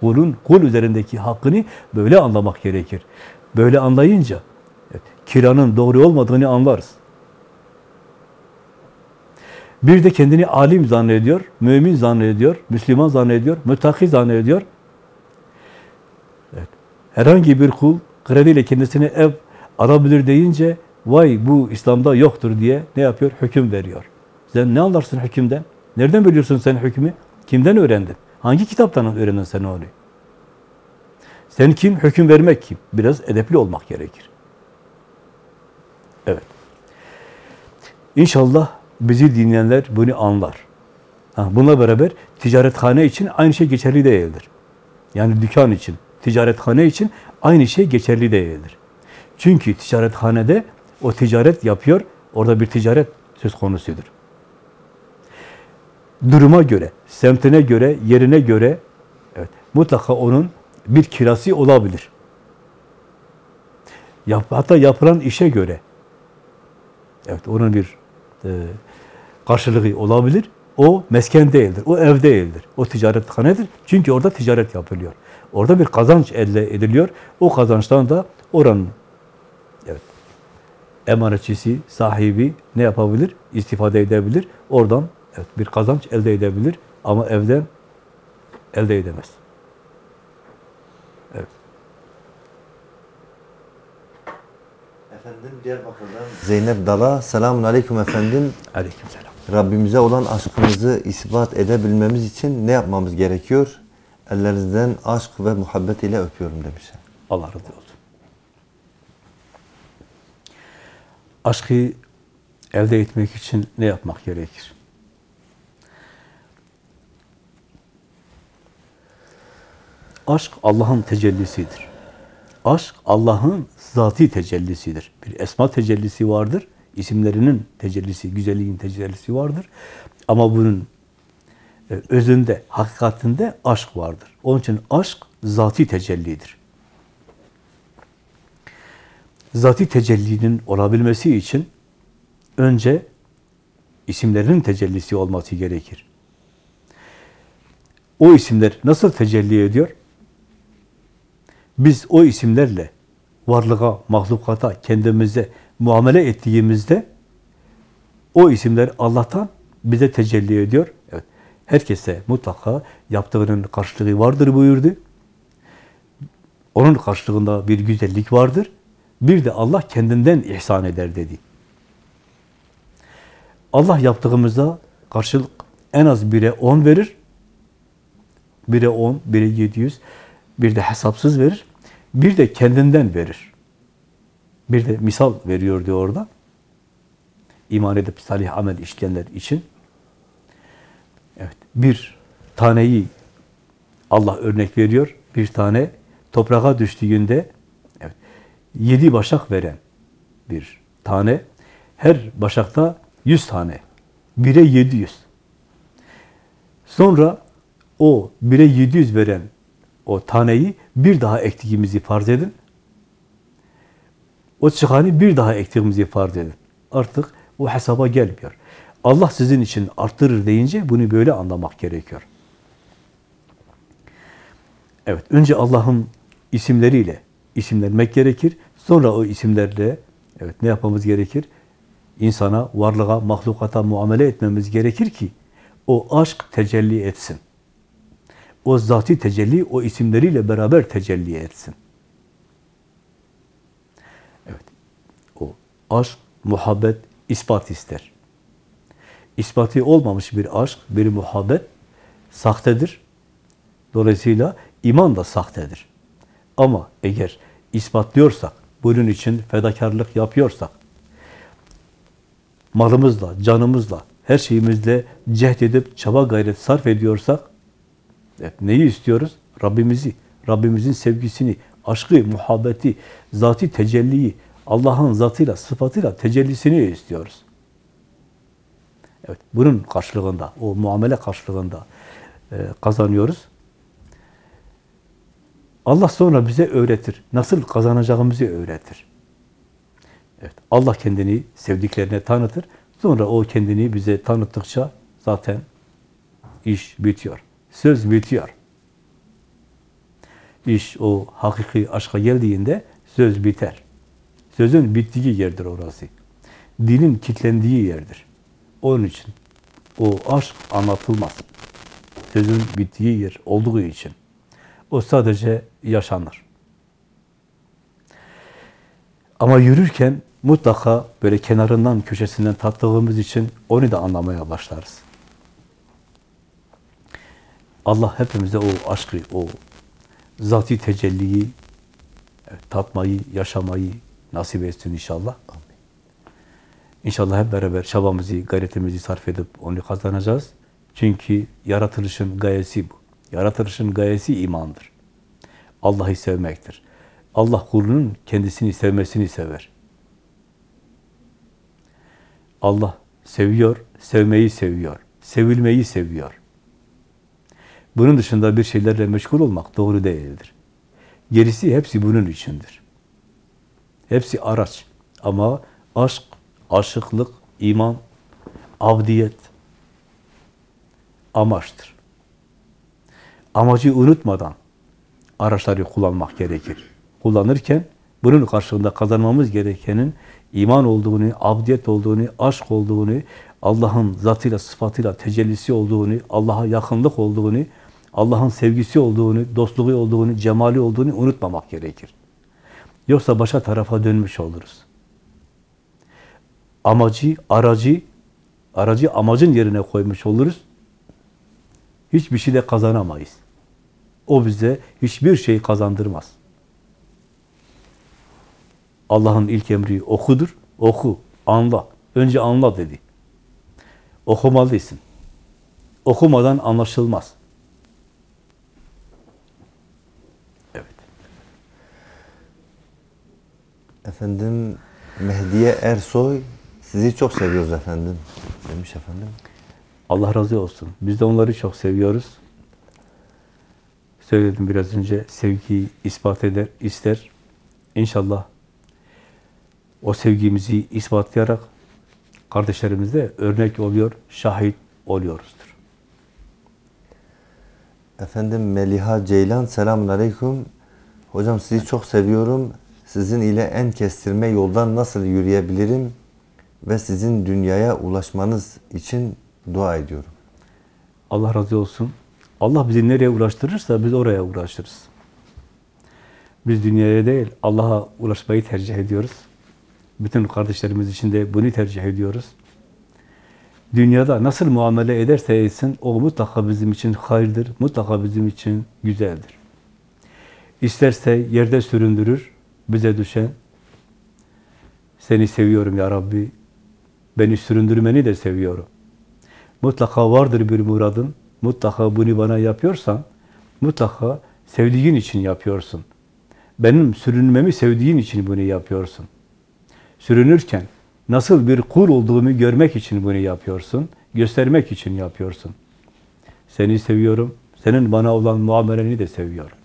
Kulun, kul üzerindeki hakkını böyle anlamak gerekir. Böyle anlayınca evet, kiranın doğru olmadığını anlarız. Bir de kendini alim zannediyor, mümin zannediyor, Müslüman zannediyor, müttaki zannediyor. Evet. Herhangi bir kul krediyle kendisine ev alabilir deyince vay bu İslam'da yoktur diye ne yapıyor? Hüküm veriyor. Sen ne anlarsın hükümden? Nereden biliyorsun sen hükmü? Kimden öğrendin? Hangi kitaptan öğrendin sen onu? Sen kim? Hüküm vermek kim? Biraz edepli olmak gerekir. Evet. İnşallah bizi dinleyenler bunu anlar. Ha, bununla beraber ticarethane için aynı şey geçerli değildir. Yani dükkan için, ticarethane için aynı şey geçerli değildir. Çünkü ticarethanede o ticaret yapıyor, orada bir ticaret söz konusudur. Duruma göre, semtine göre, yerine göre evet, mutlaka onun bir kirası olabilir. Yap, hatta yapılan işe göre evet onun bir e, karşılığı olabilir. O mesken değildir, o ev değildir. O ticarethanedir. Çünkü orada ticaret yapılıyor. Orada bir kazanç elde ediliyor. O kazançtan da oranın evet, emanetçisi, sahibi ne yapabilir? İstifade edebilir. Oradan evet, bir kazanç elde edebilir. Ama evden elde edemez. Evet. Efendim Diyarbakır'dan Zeynep Dala. Selamun Aleyküm efendim. Aleykümselam. Rabbimize olan aşkımızı ispat edebilmemiz için ne yapmamız gerekiyor? Ellerinizden aşk ve muhabbet ile öpüyorum demişler. Allah razı olsun. Aşkı elde etmek için ne yapmak gerekir? Aşk Allah'ın tecellisidir. Aşk Allah'ın zati tecellisidir. Bir esma tecellisi vardır. İsimlerinin tecellisi, güzelliğin tecellisi vardır. Ama bunun e, özünde, hakikatinde aşk vardır. Onun için aşk zati tecellidir. Zati tecellinin olabilmesi için önce isimlerinin tecellisi olması gerekir. O isimler nasıl tecelli ediyor? Biz o isimlerle varlığa, mahlukata, kendimize muamele ettiğimizde o isimler Allah'tan bize tecelli ediyor. Evet. Herkese mutlaka yaptığının karşılığı vardır buyurdu. Onun karşılığında bir güzellik vardır. Bir de Allah kendinden ihsan eder dedi. Allah yaptığımızda karşılık en az bire on verir. Bire on, bire yedi yüz. Bir de hesapsız verir. Bir de kendinden verir. Bir de misal veriyor diyor orada. İman edip salih amel işleyenler için. Evet, bir taneyi Allah örnek veriyor. Bir tane toprağa düştüğünde evet, yedi başak veren bir tane. Her başakta yüz tane. Bire yedi yüz. Sonra o bire yedi yüz veren o taneyi bir daha ektiğimizi farz edin. O çıkanı bir daha ektiğimizi farz edin. Artık o hesaba gelmiyor. Allah sizin için arttırır deyince bunu böyle anlamak gerekiyor. Evet, önce Allah'ın isimleriyle isimlenmek gerekir. Sonra o isimlerle evet ne yapmamız gerekir? İnsana, varlığa, mahlukata muamele etmemiz gerekir ki o aşk tecelli etsin. O zati tecelli o isimleriyle beraber tecelli etsin. Evet. O aşk, muhabbet ispat ister. İspatı olmamış bir aşk, bir muhabbet sahtedir. Dolayısıyla iman da sahtedir. Ama eğer ispatlıyorsak, bunun için fedakarlık yapıyorsak, malımızla, canımızla, her şeyimizle cehd edip çaba gayret sarf ediyorsak, evet, neyi istiyoruz? Rabbimizi, Rabbimizin sevgisini, aşkı, muhabbeti, zati tecelliyi, Allah'ın zatıyla, sıfatıyla tecellisini istiyoruz. Evet, bunun karşılığında, o muamele karşılığında e, kazanıyoruz. Allah sonra bize öğretir. Nasıl kazanacağımızı öğretir. Evet, Allah kendini sevdiklerine tanıtır. Sonra o kendini bize tanıttıkça zaten iş bitiyor. Söz bitiyor. İş o hakiki aşka geldiğinde söz biter. Sözün bittiği yerdir orası. Dilin kitlendiği yerdir. Onun için o aşk anlatılmaz. Sözün bittiği yer olduğu için. O sadece yaşanır. Ama yürürken mutlaka böyle kenarından, köşesinden tattığımız için onu da anlamaya başlarız. Allah hepimize o aşkı, o zati tecelliyi evet, tatmayı, yaşamayı nasip etsin inşallah. İnşallah hep beraber çabamızı, gayretimizi sarf edip onu kazanacağız. Çünkü yaratılışın gayesi bu. Yaratılışın gayesi imandır. Allah'ı sevmektir. Allah kulunun kendisini sevmesini sever. Allah seviyor, sevmeyi seviyor, sevilmeyi seviyor. Bunun dışında bir şeylerle meşgul olmak doğru değildir. Gerisi hepsi bunun içindir. Hepsi araç. Ama aşk, aşıklık, iman, abdiyet amaçtır. Amacı unutmadan araçları kullanmak gerekir. Kullanırken bunun karşılığında kazanmamız gerekenin iman olduğunu, abdiyet olduğunu, aşk olduğunu, Allah'ın zatıyla, sıfatıyla tecellisi olduğunu, Allah'a yakınlık olduğunu, Allah'ın sevgisi olduğunu, dostluğu olduğunu, cemali olduğunu unutmamak gerekir. Yoksa başka tarafa dönmüş oluruz. Amacı, aracı, aracı amacın yerine koymuş oluruz. Hiçbir şey de kazanamayız. O bize hiçbir şey kazandırmaz. Allah'ın ilk emri okudur. Oku, anla. Önce anla dedi. Okumalısın. Okumadan anlaşılmaz. Efendim Mehdiye Ersoy sizi çok seviyoruz efendim demiş efendim. Allah razı olsun. Biz de onları çok seviyoruz. Söyledim biraz önce, sevgiyi ispat eder, ister. İnşallah o sevgimizi ispatlayarak kardeşlerimize örnek oluyor, şahit oluyoruzdur. Efendim Meliha Ceylan selamun aleyküm. Hocam sizi çok seviyorum. Sizin ile en kestirme yoldan nasıl yürüyebilirim? Ve sizin dünyaya ulaşmanız için dua ediyorum. Allah razı olsun. Allah bizi nereye ulaştırırsa biz oraya ulaşırız. Biz dünyaya değil, Allah'a ulaşmayı tercih ediyoruz. Bütün kardeşlerimiz için de bunu tercih ediyoruz. Dünyada nasıl muamele ederse etsin, o mutlaka bizim için hayırdır, mutlaka bizim için güzeldir. İsterse yerde süründürür, bize düşen, seni seviyorum ya Rabbi, beni süründürmeni de seviyorum. Mutlaka vardır bir muradın, mutlaka bunu bana yapıyorsan, mutlaka sevdiğin için yapıyorsun. Benim sürünmemi sevdiğin için bunu yapıyorsun. Sürünürken nasıl bir kul olduğumu görmek için bunu yapıyorsun, göstermek için yapıyorsun. Seni seviyorum, senin bana olan muameleni de seviyorum.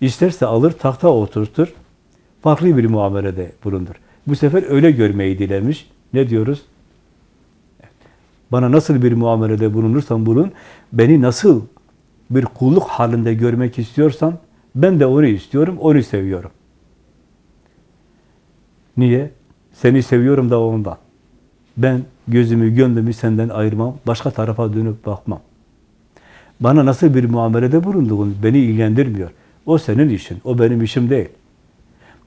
İsterse alır tahta oturtur, farklı bir muamelede bulundur. Bu sefer öyle görmeyi dilemiş. Ne diyoruz? Bana nasıl bir muamelede bulunursan bulun, beni nasıl bir kulluk halinde görmek istiyorsan, ben de onu istiyorum, onu seviyorum. Niye? Seni seviyorum da ondan. Ben gözümü, gönlümü senden ayırmam, başka tarafa dönüp bakmam. Bana nasıl bir muamelede bulunduğun beni ilgilendirmiyor. O senin işin, o benim işim değil.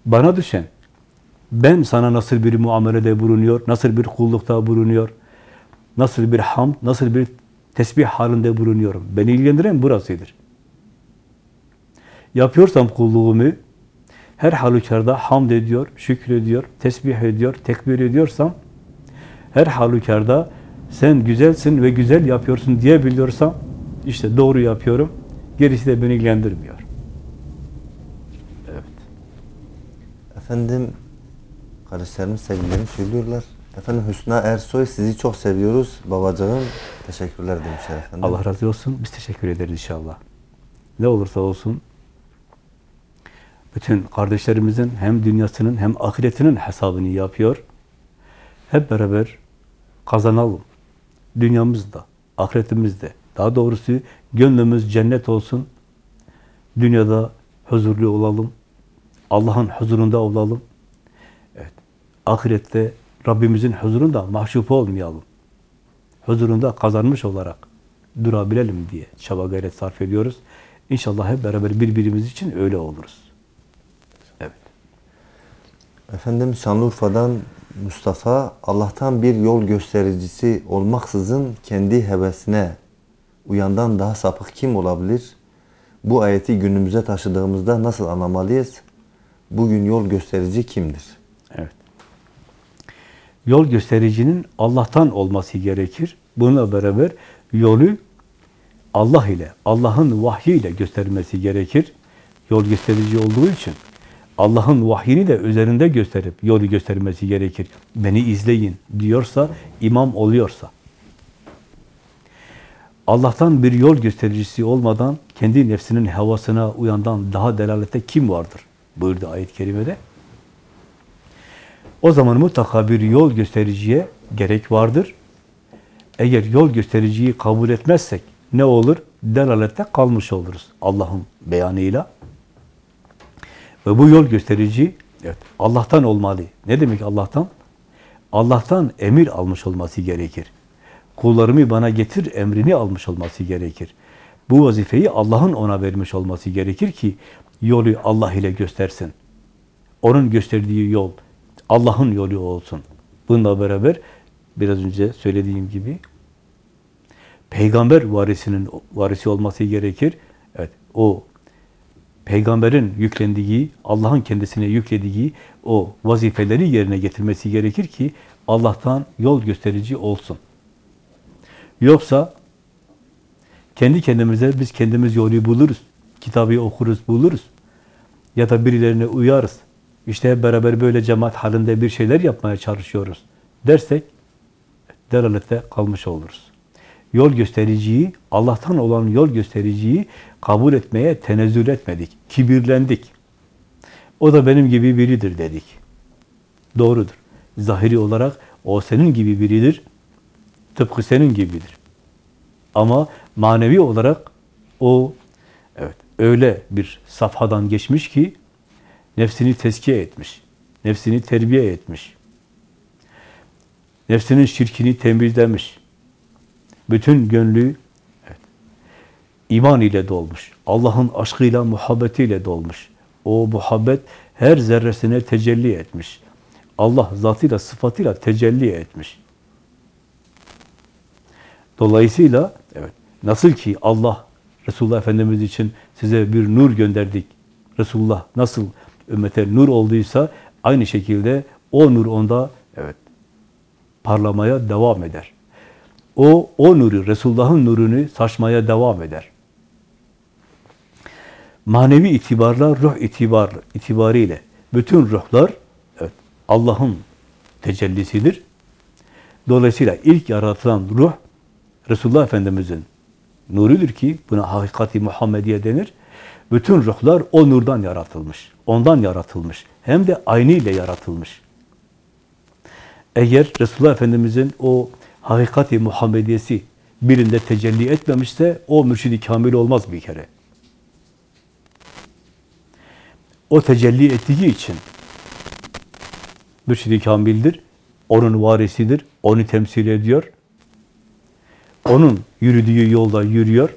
Bana düşen, ben sana nasıl bir muamelede bulunuyor, nasıl bir kullukta bulunuyor, nasıl bir hamd, nasıl bir tesbih halinde bulunuyorum. Beni ilgilendiren burasıdır. Yapıyorsam kulluğumu, her halükarda hamd ediyor, şükrediyor, tesbih ediyor, tekbir ediyorsam, her halükarda sen güzelsin ve güzel yapıyorsun diyebiliyorsam, işte doğru yapıyorum, gerisi de beni ilgilendirmiyor. Evet. Efendim, kardeşlerimiz sevgilerini söylüyorlar. Efendim Hüsna Ersoy sizi çok seviyoruz babacığım. Teşekkürler demişler efendim. Allah razı olsun. Biz teşekkür ederiz inşallah. Ne olursa olsun bütün kardeşlerimizin hem dünyasının hem ahiretinin hesabını yapıyor. Hep beraber kazanalım. Dünyamızda, ahiretimizde. Daha doğrusu gönlümüz cennet olsun. Dünyada huzurlu olalım. Allah'ın huzurunda olalım. Evet. Ahirette Rabbimizin huzurunda mahcup olmayalım. Huzurunda kazanmış olarak durabilelim diye çaba gayret sarf ediyoruz. İnşallah hep beraber birbirimiz için öyle oluruz. Evet. Efendim Şanlıurfa'dan Mustafa Allah'tan bir yol göstericisi olmaksızın kendi hevesine uyandan daha sapık kim olabilir? Bu ayeti günümüze taşıdığımızda nasıl anlamalıyız? Bugün yol gösterici kimdir? Evet. Yol göstericinin Allah'tan olması gerekir. Bununla beraber yolu Allah ile, Allah'ın vahyiyle göstermesi gerekir. Yol gösterici olduğu için Allah'ın vahyini de üzerinde gösterip yolu göstermesi gerekir. Beni izleyin diyorsa, imam oluyorsa. Allah'tan bir yol göstericisi olmadan kendi nefsinin havasına uyandan daha delalette kim vardır? Buyurdu ayet-i kerimede. O zaman mutlaka bir yol göstericiye gerek vardır. Eğer yol göstericiyi kabul etmezsek ne olur? Delalette kalmış oluruz Allah'ın beyanıyla. Ve bu yol gösterici evet, Allah'tan olmalı. Ne demek Allah'tan? Allah'tan emir almış olması gerekir. Kullarımı bana getir emrini almış olması gerekir. Bu vazifeyi Allah'ın ona vermiş olması gerekir ki yolu Allah ile göstersin. Onun gösterdiği yol Allah'ın yolu olsun. Bununla beraber biraz önce söylediğim gibi peygamber varisinin varisi olması gerekir. Evet, o peygamberin yüklendiği, Allah'ın kendisine yüklediği o vazifeleri yerine getirmesi gerekir ki Allah'tan yol gösterici olsun. Yoksa kendi kendimize biz kendimiz yolu buluruz. Kitabı okuruz, buluruz. Ya da birilerine uyarız. İşte beraber böyle cemaat halinde bir şeyler yapmaya çalışıyoruz dersek delalette kalmış oluruz. Yol göstericiyi, Allah'tan olan yol göstericiyi kabul etmeye tenezzül etmedik. Kibirlendik. O da benim gibi biridir dedik. Doğrudur. Zahiri olarak o senin gibi biridir. Tıpkı senin gibidir. Ama manevi olarak o evet öyle bir safhadan geçmiş ki nefsini tezkiye etmiş. Nefsini terbiye etmiş. Nefsinin şirkini temizlemiş. Bütün gönlü evet, iman ile dolmuş. Allah'ın aşkıyla, muhabbetiyle dolmuş. O muhabbet her zerresine tecelli etmiş. Allah zatıyla, sıfatıyla tecelli etmiş. Dolayısıyla evet nasıl ki Allah Resulullah Efendimiz için size bir nur gönderdik. Resulullah nasıl ümmete nur olduysa aynı şekilde o nur onda evet parlamaya devam eder. O o nuru, Resulullah'ın nurunu saçmaya devam eder. Manevi itibarla, ruh itibar itibariyle bütün ruhlar evet, Allah'ın tecellisidir. Dolayısıyla ilk yaratılan ruh Resulullah Efendimiz'in nurudur ki buna hakikati Muhammediye denir. Bütün ruhlar o nurdan yaratılmış. Ondan yaratılmış. Hem de aynı ile yaratılmış. Eğer Resulullah Efendimiz'in o hakikati Muhammediyesi birinde tecelli etmemişse o mürşidi kamil olmaz bir kere. O tecelli ettiği için Mürşid-i Kamil'dir. Onun varisidir. Onu temsil ediyor. Onun yürüdüğü yolda yürüyor.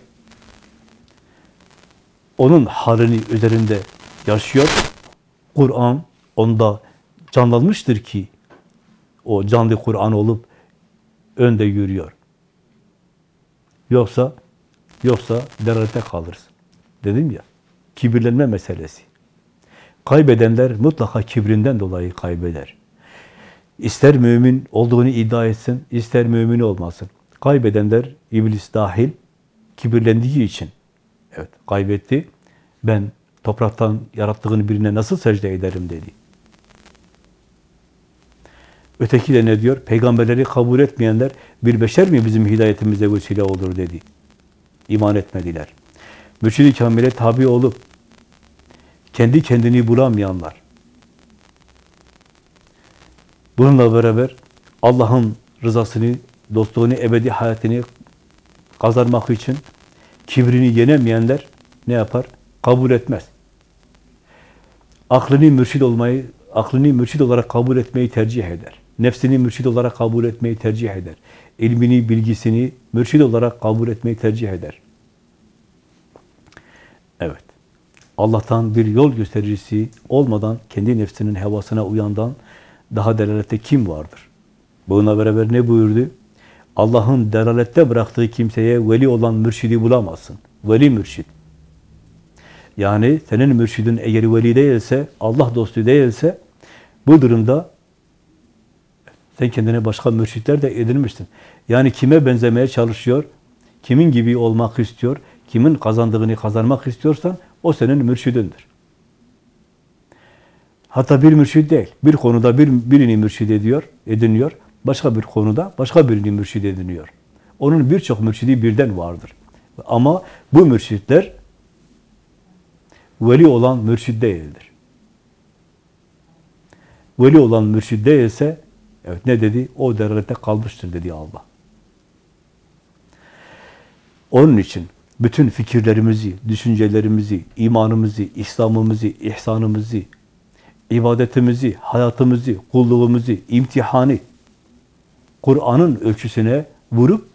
Onun halini üzerinde yaşıyor. Kur'an onda canlanmıştır ki o canlı Kur'an olup önde yürüyor. Yoksa yoksa delalete kalırız. Dedim ya, kibirlenme meselesi. Kaybedenler mutlaka kibrinden dolayı kaybeder. İster mümin olduğunu iddia etsin, ister mümin olmasın. Kaybedenler iblis dahil kibirlendiği için evet kaybetti. Ben topraktan yarattığın birine nasıl secde ederim dedi. Öteki de ne diyor? Peygamberleri kabul etmeyenler bir beşer mi bizim hidayetimize vesile olur dedi. İman etmediler. Mürşid-i Kamil'e tabi olup kendi kendini bulamayanlar. Bununla beraber Allah'ın rızasını, dostluğunu, ebedi hayatını kazanmak için kibrini yenemeyenler ne yapar? Kabul etmez. Aklını mürşid olmayı, aklını mürşid olarak kabul etmeyi tercih eder. Nefsini mürşid olarak kabul etmeyi tercih eder. İlmini, bilgisini mürşid olarak kabul etmeyi tercih eder. Evet. Allah'tan bir yol göstericisi olmadan kendi nefsinin hevasına uyandan daha delalette kim vardır? Bununla beraber ne buyurdu? Allah'ın delalette bıraktığı kimseye veli olan mürşidi bulamazsın. Veli mürşid. Yani senin mürşidin eğer veli değilse, Allah dostu değilse bu durumda sen kendine başka mürşitler de edinmişsin. Yani kime benzemeye çalışıyor, kimin gibi olmak istiyor, kimin kazandığını kazanmak istiyorsan o senin mürşidindir. Hatta bir mürşid değil, bir konuda bir, birini mürşid ediyor, ediniyor, başka bir konuda başka birini mürşid ediniyor. Onun birçok mürşidi birden vardır. Ama bu mürşitler veli olan mürşid değildir. Veli olan mürşid değilse, evet ne dedi? O derecede kalmıştır dedi Allah. Onun için bütün fikirlerimizi, düşüncelerimizi, imanımızı, İslam'ımızı, ihsanımızı, ibadetimizi, hayatımızı, kulluğumuzu, imtihanı Kur'an'ın ölçüsüne vurup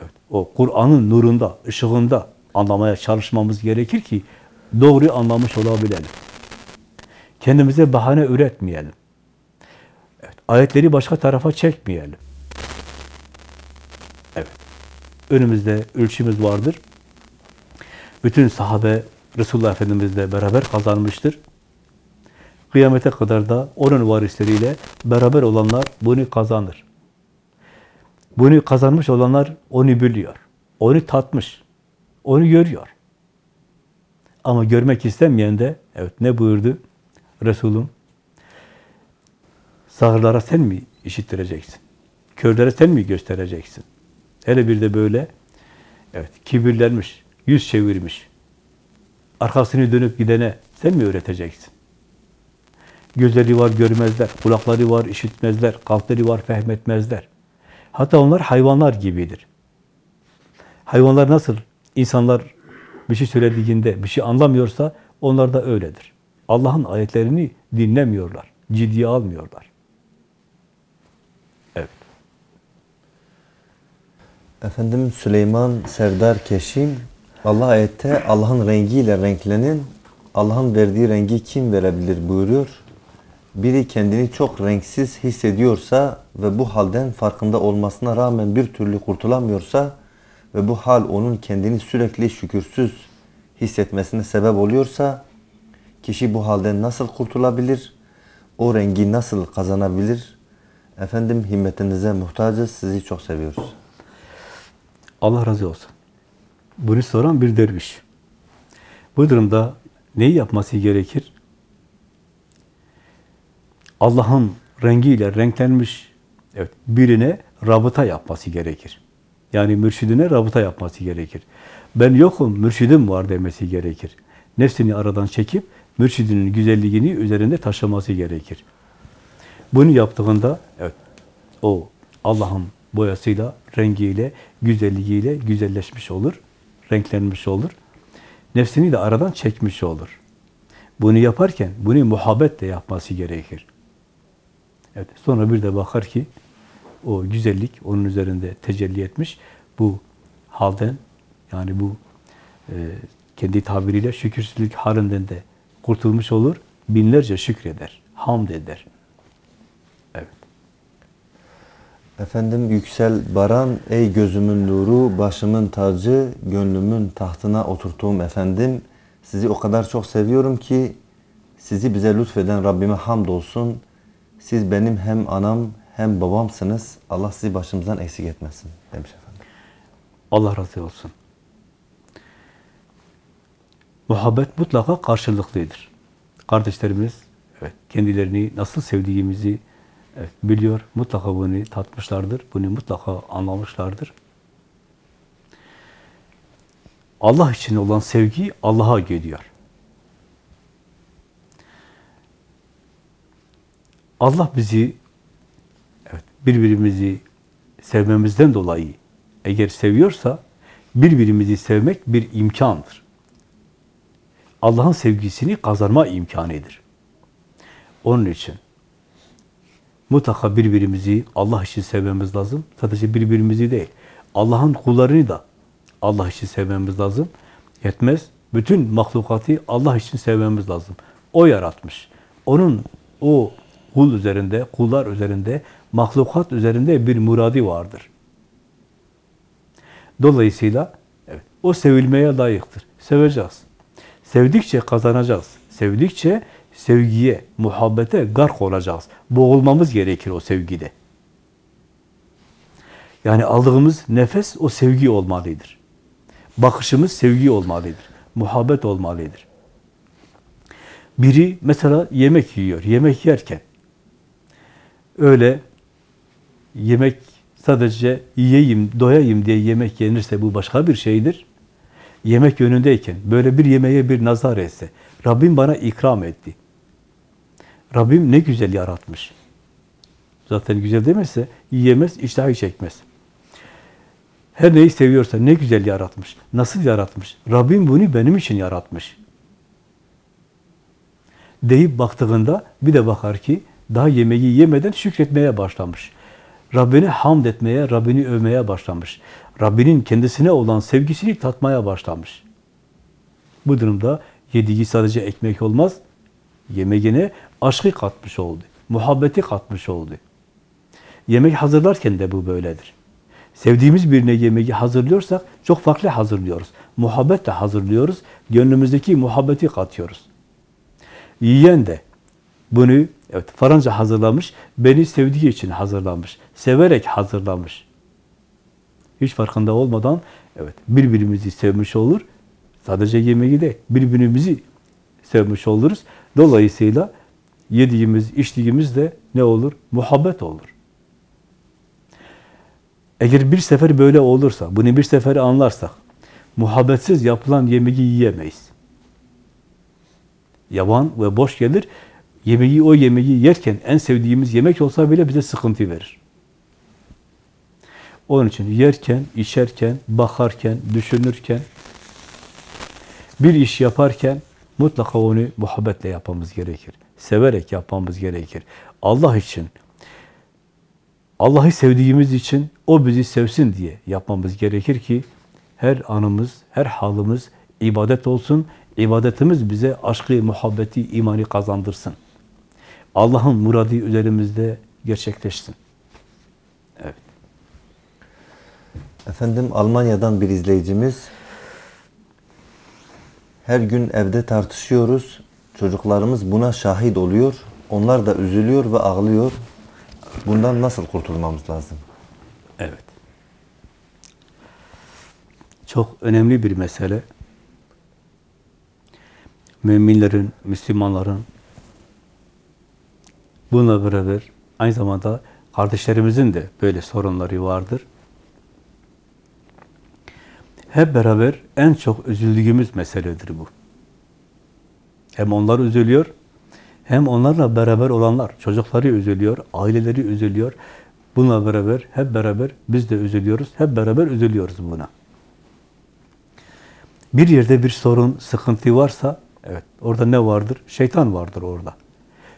evet, o Kur'an'ın nurunda, ışığında anlamaya çalışmamız gerekir ki doğru anlamış olabilelim. Kendimize bahane üretmeyelim. Evet, ayetleri başka tarafa çekmeyelim. Evet. Önümüzde ölçümüz vardır. Bütün sahabe Resulullah Efendimizle beraber kazanmıştır. Kıyamete kadar da onun varisleriyle beraber olanlar bunu kazanır. Bunu kazanmış olanlar onu biliyor. Onu tatmış. Onu görüyor. Ama görmek istemeyen de evet ne buyurdu Resulüm? Sağırlara sen mi işittireceksin? Körlere sen mi göstereceksin? Hele bir de böyle evet kibirlenmiş, yüz çevirmiş. Arkasını dönüp gidene sen mi öğreteceksin? Gözleri var görmezler, kulakları var işitmezler, kalpleri var fehmetmezler. Hatta onlar hayvanlar gibidir. Hayvanlar nasıl insanlar bir şey söylediğinde bir şey anlamıyorsa onlar da öyledir. Allah'ın ayetlerini dinlemiyorlar, ciddiye almıyorlar. Evet. Efendim Süleyman Serdar Keşim Allah ayette Allah'ın rengiyle renklenin Allah'ın verdiği rengi kim verebilir buyuruyor. Biri kendini çok renksiz hissediyorsa ve bu halden farkında olmasına rağmen bir türlü kurtulamıyorsa ve bu hal onun kendini sürekli şükürsüz hissetmesine sebep oluyorsa kişi bu halden nasıl kurtulabilir? O rengi nasıl kazanabilir? Efendim himmetinize muhtacız. Sizi çok seviyoruz. Allah razı olsun. Bunu soran bir derviş. Bu durumda neyi yapması gerekir? Allah'ın rengiyle renklenmiş evet, birine rabıta yapması gerekir. Yani mürşidine rabıta yapması gerekir. Ben yokum, mürşidim var demesi gerekir. Nefsini aradan çekip mürşidinin güzelliğini üzerinde taşıması gerekir. Bunu yaptığında evet o Allah'ın boyasıyla, rengiyle, güzelliğiyle güzelleşmiş olur, renklenmiş olur. Nefsini de aradan çekmiş olur. Bunu yaparken bunu muhabbetle yapması gerekir. Evet, sonra bir de bakar ki o güzellik onun üzerinde tecelli etmiş. Bu halden yani bu e, kendi tabiriyle şükürsüzlük halinden de kurtulmuş olur. Binlerce şükreder, hamd eder. Evet. Efendim Yüksel Baran, ey gözümün nuru, başımın tacı, gönlümün tahtına oturttuğum efendim. Sizi o kadar çok seviyorum ki sizi bize lütfeden Rabbime hamdolsun. Siz benim hem anam hem babamsınız. Allah sizi başımızdan eksik etmesin demiş efendim. Allah razı olsun. Muhabbet mutlaka karşılıklıdır. Kardeşlerimiz evet, kendilerini nasıl sevdiğimizi evet, biliyor. Mutlaka bunu tatmışlardır. Bunu mutlaka anlamışlardır. Allah için olan sevgi Allah'a geliyor. Allah bizi evet, birbirimizi sevmemizden dolayı eğer seviyorsa birbirimizi sevmek bir imkandır. Allah'ın sevgisini kazanma imkanıdır. Onun için mutlaka birbirimizi Allah için sevmemiz lazım. Sadece birbirimizi değil, Allah'ın kullarını da Allah için sevmemiz lazım. Yetmez. Bütün mahlukatı Allah için sevmemiz lazım. O yaratmış. Onun o kul üzerinde, kullar üzerinde, mahlukat üzerinde bir muradi vardır. Dolayısıyla evet, o sevilmeye layıktır. Seveceğiz. Sevdikçe kazanacağız. Sevdikçe sevgiye, muhabbete gark olacağız. Boğulmamız gerekir o sevgide. Yani aldığımız nefes o sevgi olmalıdır. Bakışımız sevgi olmalıdır. Muhabbet olmalıdır. Biri mesela yemek yiyor. Yemek yerken öyle yemek sadece yiyeyim, doyayım diye yemek yenirse bu başka bir şeydir. Yemek yönündeyken böyle bir yemeğe bir nazar etse, Rabbim bana ikram etti. Rabbim ne güzel yaratmış. Zaten güzel demezse yiyemez, iştahı çekmez. Her neyi seviyorsa ne güzel yaratmış. Nasıl yaratmış? Rabbim bunu benim için yaratmış. Deyip baktığında bir de bakar ki daha yemeği yemeden şükretmeye başlamış. Rabbini hamd etmeye, Rabbini övmeye başlamış. Rabbinin kendisine olan sevgisini tatmaya başlamış. Bu durumda yediği sadece ekmek olmaz, yemeğine aşkı katmış oldu, muhabbeti katmış oldu. Yemek hazırlarken de bu böyledir. Sevdiğimiz birine yemeği hazırlıyorsak çok farklı hazırlıyoruz. Muhabbetle hazırlıyoruz, gönlümüzdeki muhabbeti katıyoruz. Yiyen de bunu evet faranca hazırlamış, beni sevdiği için hazırlamış, severek hazırlamış. Hiç farkında olmadan evet birbirimizi sevmiş olur. Sadece yemeği de birbirimizi sevmiş oluruz. Dolayısıyla yediğimiz, içtiğimiz de ne olur? Muhabbet olur. Eğer bir sefer böyle olursa, bunu bir sefer anlarsak, muhabbetsiz yapılan yemeği yiyemeyiz. Yavan ve boş gelir. Yemeği, o yemeği yerken en sevdiğimiz yemek olsa bile bize sıkıntı verir. Onun için yerken, içerken, bakarken, düşünürken, bir iş yaparken mutlaka onu muhabbetle yapmamız gerekir. Severek yapmamız gerekir. Allah için, Allah'ı sevdiğimiz için o bizi sevsin diye yapmamız gerekir ki her anımız, her halımız ibadet olsun. İbadetimiz bize aşkı, muhabbeti, imanı kazandırsın. Allah'ın muradı üzerimizde gerçekleşsin. Evet. Efendim Almanya'dan bir izleyicimiz her gün evde tartışıyoruz. Çocuklarımız buna şahit oluyor. Onlar da üzülüyor ve ağlıyor. Bundan nasıl kurtulmamız lazım? Evet. Çok önemli bir mesele. Müminlerin, Müslümanların bununla beraber aynı zamanda kardeşlerimizin de böyle sorunları vardır. Hep beraber en çok üzüldüğümüz meseledir bu. Hem onlar üzülüyor, hem onlarla beraber olanlar, çocukları üzülüyor, aileleri üzülüyor. Bununla beraber, hep beraber biz de üzülüyoruz, hep beraber üzülüyoruz buna. Bir yerde bir sorun, sıkıntı varsa, evet orada ne vardır? Şeytan vardır orada.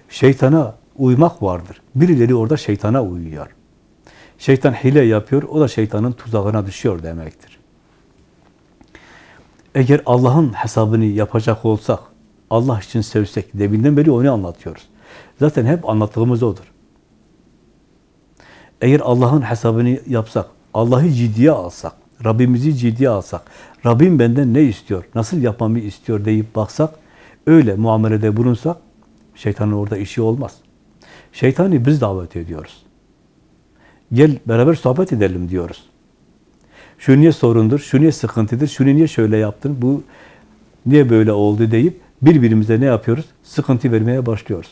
Şeytana uymak vardır. Birileri orada şeytana uyuyor. Şeytan hile yapıyor, o da şeytanın tuzağına düşüyor demektir. Eğer Allah'ın hesabını yapacak olsak, Allah için sevsek, deminden beri onu anlatıyoruz. Zaten hep anlattığımız odur. Eğer Allah'ın hesabını yapsak, Allah'ı ciddiye alsak, Rabbimizi ciddiye alsak, Rabbim benden ne istiyor, nasıl yapmamı istiyor deyip baksak, öyle muamelede bulunsak, şeytanın orada işi olmaz. Şeytanı biz davet ediyoruz. Gel beraber sohbet edelim diyoruz. Şu niye sorundur, şu niye sıkıntıdır, şunu niye şöyle yaptın, bu niye böyle oldu deyip birbirimize ne yapıyoruz? Sıkıntı vermeye başlıyoruz.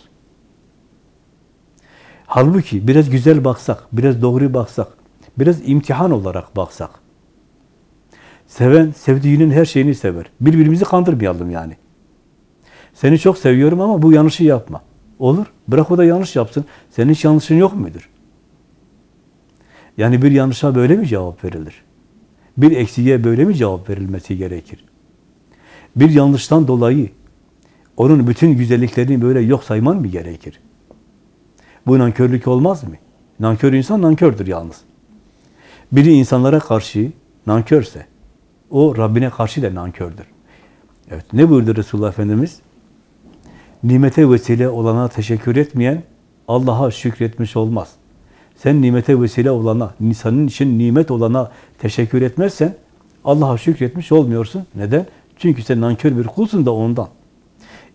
Halbuki biraz güzel baksak, biraz doğru baksak, biraz imtihan olarak baksak, seven sevdiğinin her şeyini sever. Birbirimizi kandırmayalım yani. Seni çok seviyorum ama bu yanlışı yapma. Olur, bırak o da yanlış yapsın. Senin hiç yanlışın yok mudur? Yani bir yanlışa böyle mi cevap verilir? Bir eksiğe böyle mi cevap verilmesi gerekir? Bir yanlıştan dolayı onun bütün güzelliklerini böyle yok sayman mı gerekir? Bu nankörlük olmaz mı? Nankör insan nankördür yalnız. Biri insanlara karşı nankörse, o Rabbine karşı da nankördür. Evet, ne buyurdu Resulullah Efendimiz? Nimete vesile olana teşekkür etmeyen Allah'a şükretmiş olmaz. Sen nimete vesile olana, insanın için nimet olana teşekkür etmezsen Allah'a şükretmiş olmuyorsun. Neden? Çünkü sen nankör bir kulsun da ondan.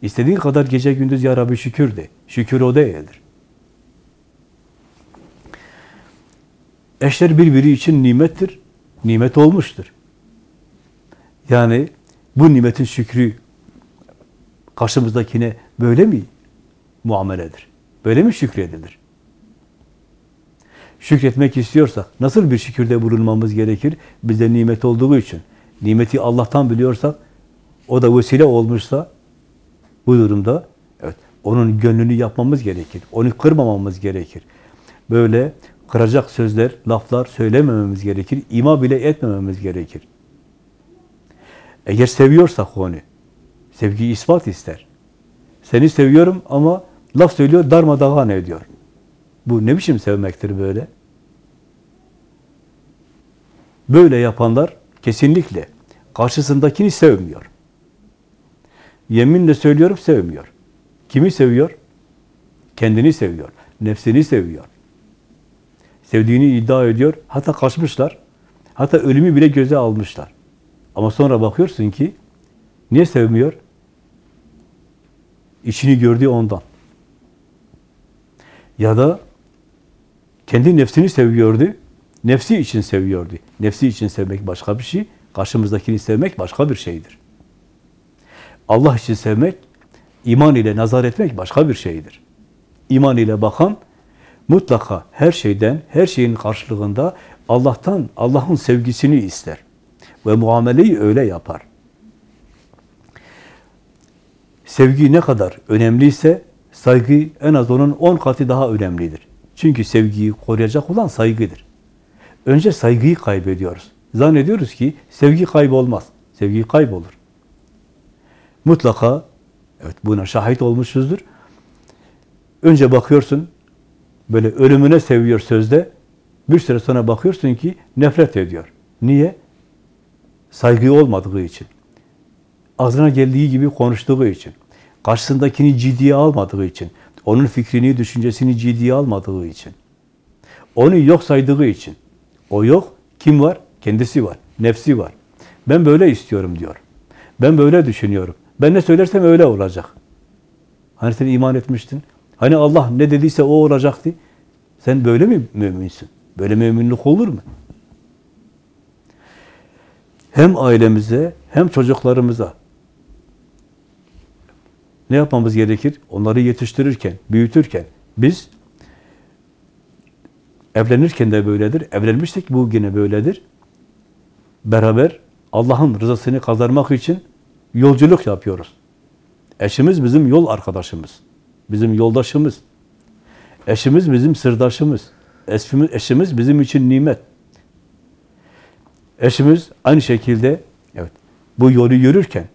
İstediğin kadar gece gündüz ya Rabbi şükür de. Şükür o değildir. Eşler birbiri için nimettir. Nimet olmuştur. Yani bu nimetin şükrü karşımızdakine böyle mi muameledir? Böyle mi şükredilir? Şükretmek istiyorsak nasıl bir şükürde bulunmamız gerekir? Bize nimet olduğu için. Nimeti Allah'tan biliyorsak, o da vesile olmuşsa bu durumda evet onun gönlünü yapmamız gerekir. Onu kırmamamız gerekir. Böyle kıracak sözler, laflar söylemememiz gerekir. İma bile etmememiz gerekir. Eğer seviyorsak onu, sevgi ispat ister. Seni seviyorum ama laf söylüyor, darmadağın ediyor. Bu ne biçim sevmektir böyle? Böyle yapanlar kesinlikle karşısındakini sevmiyor. Yeminle söylüyorum sevmiyor. Kimi seviyor? Kendini seviyor. Nefsini seviyor. Sevdiğini iddia ediyor. Hatta kaçmışlar. Hatta ölümü bile göze almışlar. Ama sonra bakıyorsun ki niye sevmiyor? İçini gördüğü ondan. Ya da kendi nefsini seviyordu. Nefsi için seviyordu. Nefsi için sevmek başka bir şey. Karşımızdakini sevmek başka bir şeydir. Allah için sevmek, iman ile nazar etmek başka bir şeydir. İman ile bakan mutlaka her şeyden, her şeyin karşılığında Allah'tan, Allah'ın sevgisini ister. Ve muameleyi öyle yapar. Sevgi ne kadar önemliyse saygı en az onun on katı daha önemlidir. Çünkü sevgiyi koruyacak olan saygıdır. Önce saygıyı kaybediyoruz. Zannediyoruz ki sevgi kaybolmaz. Sevgi kaybolur. Mutlaka evet buna şahit olmuşuzdur. Önce bakıyorsun böyle ölümüne seviyor sözde. Bir süre sonra bakıyorsun ki nefret ediyor. Niye? Saygı olmadığı için. Ağzına geldiği gibi konuştuğu için. Karşısındakini ciddiye almadığı için. Onun fikrini, düşüncesini ciddiye almadığı için. Onu yok saydığı için. O yok. Kim var? Kendisi var. Nefsi var. Ben böyle istiyorum diyor. Ben böyle düşünüyorum. Ben ne söylersem öyle olacak. Hani sen iman etmiştin? Hani Allah ne dediyse o olacaktı? Sen böyle mi müminsin? Böyle müminlik olur mu? Hem ailemize hem çocuklarımıza ne yapmamız gerekir? Onları yetiştirirken, büyütürken biz evlenirken de böyledir. Evlenmiştik bu yine böyledir. Beraber Allah'ın rızasını kazanmak için yolculuk yapıyoruz. Eşimiz bizim yol arkadaşımız. Bizim yoldaşımız. Eşimiz bizim sırdaşımız. Eşimiz, eşimiz bizim için nimet. Eşimiz aynı şekilde evet bu yolu yürürken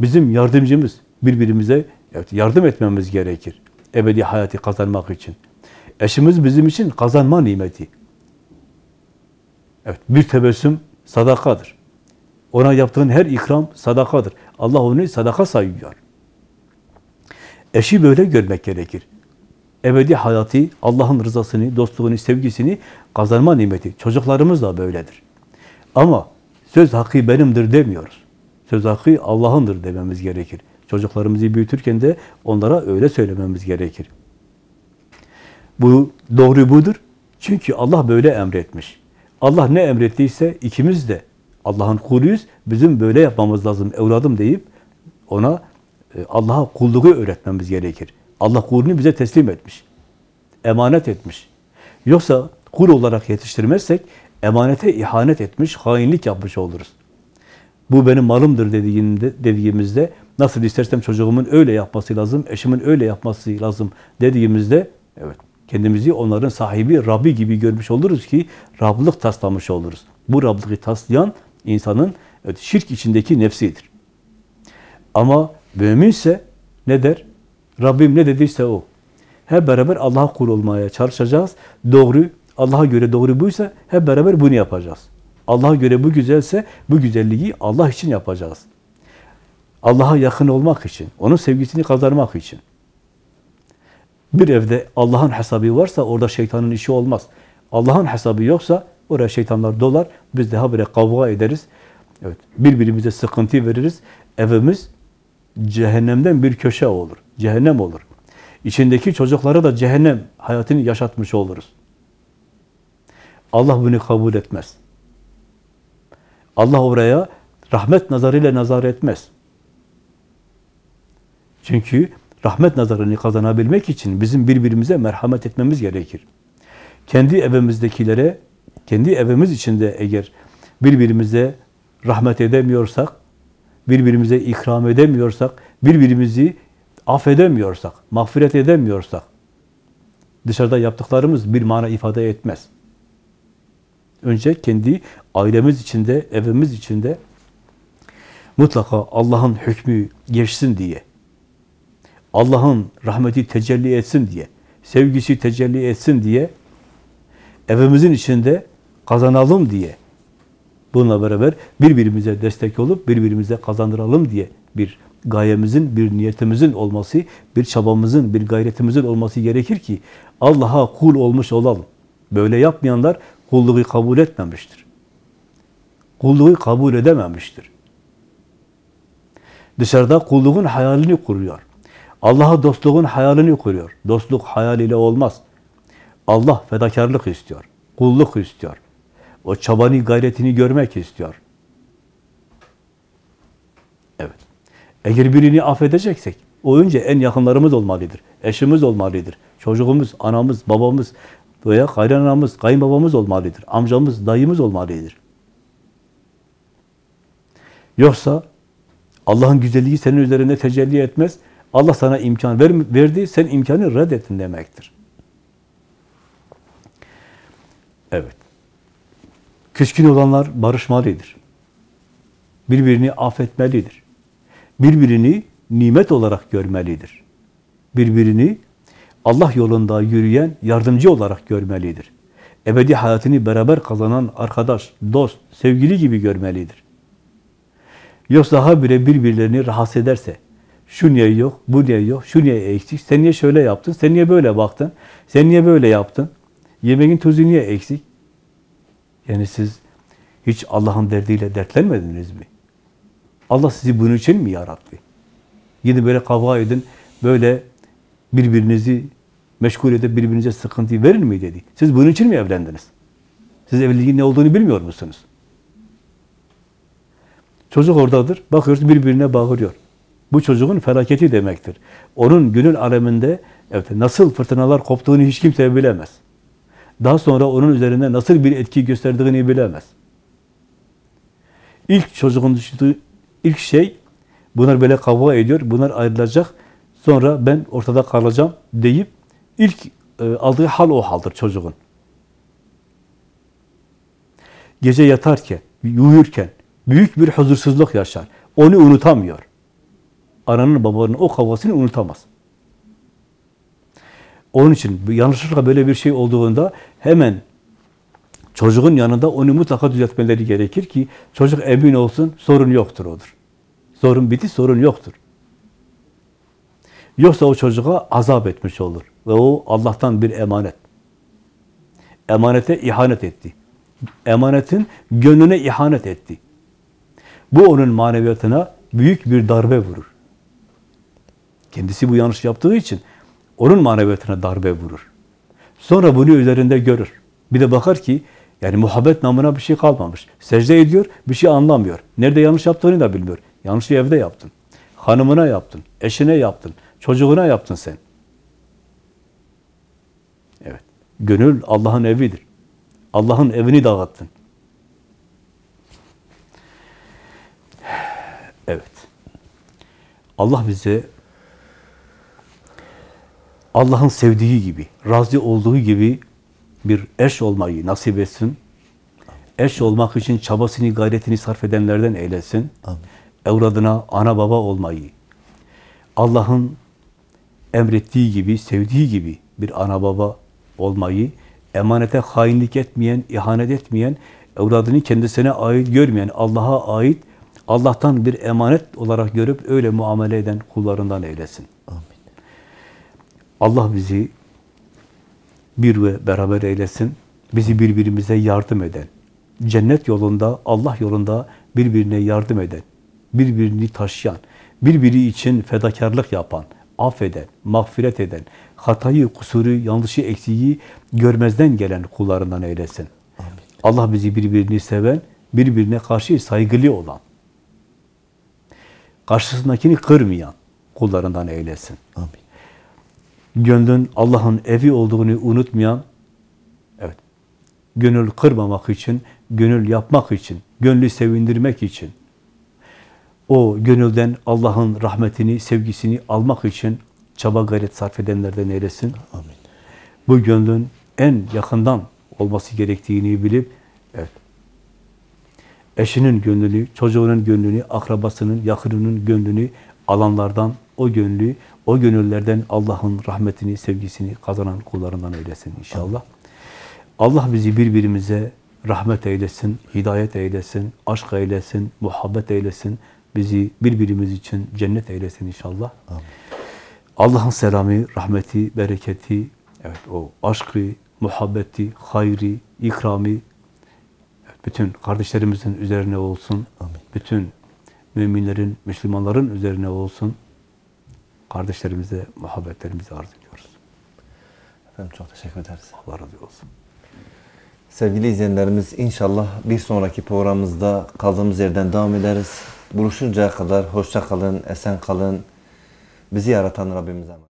bizim yardımcımız birbirimize yardım etmemiz gerekir. Ebedi hayatı kazanmak için. Eşimiz bizim için kazanma nimeti. Evet, bir tebessüm sadakadır. Ona yaptığın her ikram sadakadır. Allah onu sadaka sayıyor. Eşi böyle görmek gerekir. Ebedi hayatı, Allah'ın rızasını, dostluğunu, sevgisini kazanma nimeti. Çocuklarımız da böyledir. Ama söz hakkı benimdir demiyoruz. Söz hakkı Allah'ındır dememiz gerekir. Çocuklarımızı büyütürken de onlara öyle söylememiz gerekir. Bu doğru budur. Çünkü Allah böyle emretmiş. Allah ne emrettiyse ikimiz de Allah'ın kuluyuz. Bizim böyle yapmamız lazım evladım deyip ona e, Allah'a kulluğu öğretmemiz gerekir. Allah kulunu bize teslim etmiş. Emanet etmiş. Yoksa kul olarak yetiştirmezsek emanete ihanet etmiş, hainlik yapmış oluruz. Bu benim malımdır dediğimizde nasıl istersem çocuğumun öyle yapması lazım, eşimin öyle yapması lazım dediğimizde evet kendimizi onların sahibi, Rabbi gibi görmüş oluruz ki Rablık taslamış oluruz. Bu Rablığı taslayan insanın evet, şirk içindeki nefsidir. Ama müminse ne der? Rabbim ne dediyse o. Hep beraber Allah'a kul olmaya çalışacağız. Doğru, Allah'a göre doğru buysa hep beraber bunu yapacağız. Allah'a göre bu güzelse bu güzelliği Allah için yapacağız. Allah'a yakın olmak için, onun sevgisini kazanmak için. Bir evde Allah'ın hesabı varsa orada şeytanın işi olmaz. Allah'ın hesabı yoksa oraya şeytanlar dolar. Biz daha böyle kavga ederiz. Evet, birbirimize sıkıntı veririz. Evimiz cehennemden bir köşe olur. Cehennem olur. İçindeki çocuklara da cehennem hayatını yaşatmış oluruz. Allah bunu kabul etmez. Allah oraya rahmet nazarıyla nazar etmez. Çünkü rahmet nazarını kazanabilmek için bizim birbirimize merhamet etmemiz gerekir. Kendi evimizdekilere, kendi evimiz içinde eğer birbirimize rahmet edemiyorsak, birbirimize ikram edemiyorsak, birbirimizi affedemiyorsak, mağfiret edemiyorsak, dışarıda yaptıklarımız bir mana ifade etmez. Önce kendi ailemiz içinde, evimiz içinde mutlaka Allah'ın hükmü geçsin diye, Allah'ın rahmeti tecelli etsin diye, sevgisi tecelli etsin diye, evimizin içinde kazanalım diye, bununla beraber birbirimize destek olup birbirimize kazandıralım diye bir gayemizin, bir niyetimizin olması, bir çabamızın, bir gayretimizin olması gerekir ki Allah'a kul olmuş olalım. Böyle yapmayanlar kulluğu kabul etmemiştir. Kulluğu kabul edememiştir. Dışarıda kulluğun hayalini kuruyor. Allah'a dostluğun hayalini kuruyor. Dostluk hayaliyle olmaz. Allah fedakarlık istiyor. Kulluk istiyor. O çabanı, gayretini görmek istiyor. Evet. Eğer birini affedeceksek, o önce en yakınlarımız olmalıdır. Eşimiz olmalıdır. Çocuğumuz, anamız, babamız veya kaynanamız, kayınbabamız olmalıdır. Amcamız, dayımız olmalıdır. Yoksa Allah'ın güzelliği senin üzerinde tecelli etmez. Allah sana imkan ver, verdi, sen imkanı reddettin demektir. Evet. Küskün olanlar barışmalıdır. Birbirini affetmelidir. Birbirini nimet olarak görmelidir. Birbirini Allah yolunda yürüyen yardımcı olarak görmelidir. Ebedi hayatını beraber kazanan arkadaş, dost, sevgili gibi görmelidir. Yoksa daha bile birbirlerini rahatsız ederse, şu niye yok, bu niye yok, şu niye eksik, sen niye şöyle yaptın, sen niye böyle baktın, sen niye böyle yaptın, yemeğin tuzu niye eksik? Yani siz hiç Allah'ın derdiyle dertlenmediniz mi? Allah sizi bunun için mi yarattı? Yine böyle kavga edin, böyle birbirinizi meşgul edip birbirinize sıkıntı verin mi dedi. Siz bunun için mi evlendiniz? Siz evliliğin ne olduğunu bilmiyor musunuz? Çocuk oradadır. Bakıyoruz birbirine bağırıyor. Bu çocuğun felaketi demektir. Onun günün aleminde evet, nasıl fırtınalar koptuğunu hiç kimse bilemez. Daha sonra onun üzerinde nasıl bir etki gösterdiğini bilemez. İlk çocuğun düşündüğü ilk şey bunlar böyle kavga ediyor, bunlar ayrılacak. Sonra ben ortada kalacağım deyip ilk e, aldığı hal o haldır çocuğun. Gece yatarken, uyurken büyük bir huzursuzluk yaşar. Onu unutamıyor. Ananın babanın o kavgasını unutamaz. Onun için yanlışlıkla böyle bir şey olduğunda hemen çocuğun yanında onu mutlaka düzeltmeleri gerekir ki çocuk emin olsun sorun yoktur odur. Sorun bitti, sorun yoktur. Yoksa o çocuğa azap etmiş olur. Ve o Allah'tan bir emanet. Emanete ihanet etti. Emanetin gönlüne ihanet etti. Bu onun maneviyatına büyük bir darbe vurur. Kendisi bu yanlış yaptığı için onun maneviyatına darbe vurur. Sonra bunu üzerinde görür. Bir de bakar ki yani muhabbet namına bir şey kalmamış. Secde ediyor, bir şey anlamıyor. Nerede yanlış yaptığını da bilmiyor. Yanlışı evde yaptın. Hanımına yaptın, eşine yaptın, çocuğuna yaptın sen. Evet. Gönül Allah'ın evidir. Allah'ın evini dağıttın. Evet. Allah bize Allah'ın sevdiği gibi, razı olduğu gibi bir eş olmayı nasip etsin. Eş olmak için çabasını, gayretini sarf edenlerden eylesin. Amin. Evladına ana baba olmayı, Allah'ın emrettiği gibi, sevdiği gibi bir ana baba olmayı, emanete hainlik etmeyen, ihanet etmeyen, evladını kendisine ait görmeyen, Allah'a ait, Allah'tan bir emanet olarak görüp öyle muamele eden kullarından eylesin. Amin. Allah bizi bir ve beraber eylesin. Bizi birbirimize yardım eden, cennet yolunda, Allah yolunda birbirine yardım eden, birbirini taşıyan, birbiri için fedakarlık yapan, affeden, mağfiret eden, hatayı, kusuru, yanlışı, eksiği görmezden gelen kullarından eylesin. Allah bizi birbirini seven, birbirine karşı saygılı olan, karşısındakini kırmayan kullarından eylesin. Amin. Gönlün Allah'ın evi olduğunu unutmayan, evet, gönül kırmamak için, gönül yapmak için, gönlü sevindirmek için, o gönülden Allah'ın rahmetini, sevgisini almak için çaba gayret sarf edenlerden eylesin. Amin. Bu gönlün en yakından olması gerektiğini bilip, evet, eşinin gönlünü, çocuğunun gönlünü, akrabasının, yakınının gönlünü alanlardan, o gönlü, o gönüllerden Allah'ın rahmetini, sevgisini kazanan kullarından eylesin inşallah. Allah bizi birbirimize rahmet eylesin, hidayet eylesin, aşk eylesin, muhabbet eylesin. Bizi birbirimiz için cennet eylesin inşallah. Allah'ın selamı, rahmeti, bereketi, evet o aşkı, muhabbeti, hayri, ikrami, evet, bütün kardeşlerimizin üzerine olsun. Amin. Bütün müminlerin, Müslümanların üzerine olsun. Kardeşlerimize muhabbetlerimizi arz ediyoruz. Efendim çok teşekkür ederiz. Allah razı olsun. Sevgili izleyenlerimiz inşallah bir sonraki programımızda kaldığımız yerden devam ederiz. Buluşuncaya kadar hoşça kalın, esen kalın. Bizi yaratan Rabbimize.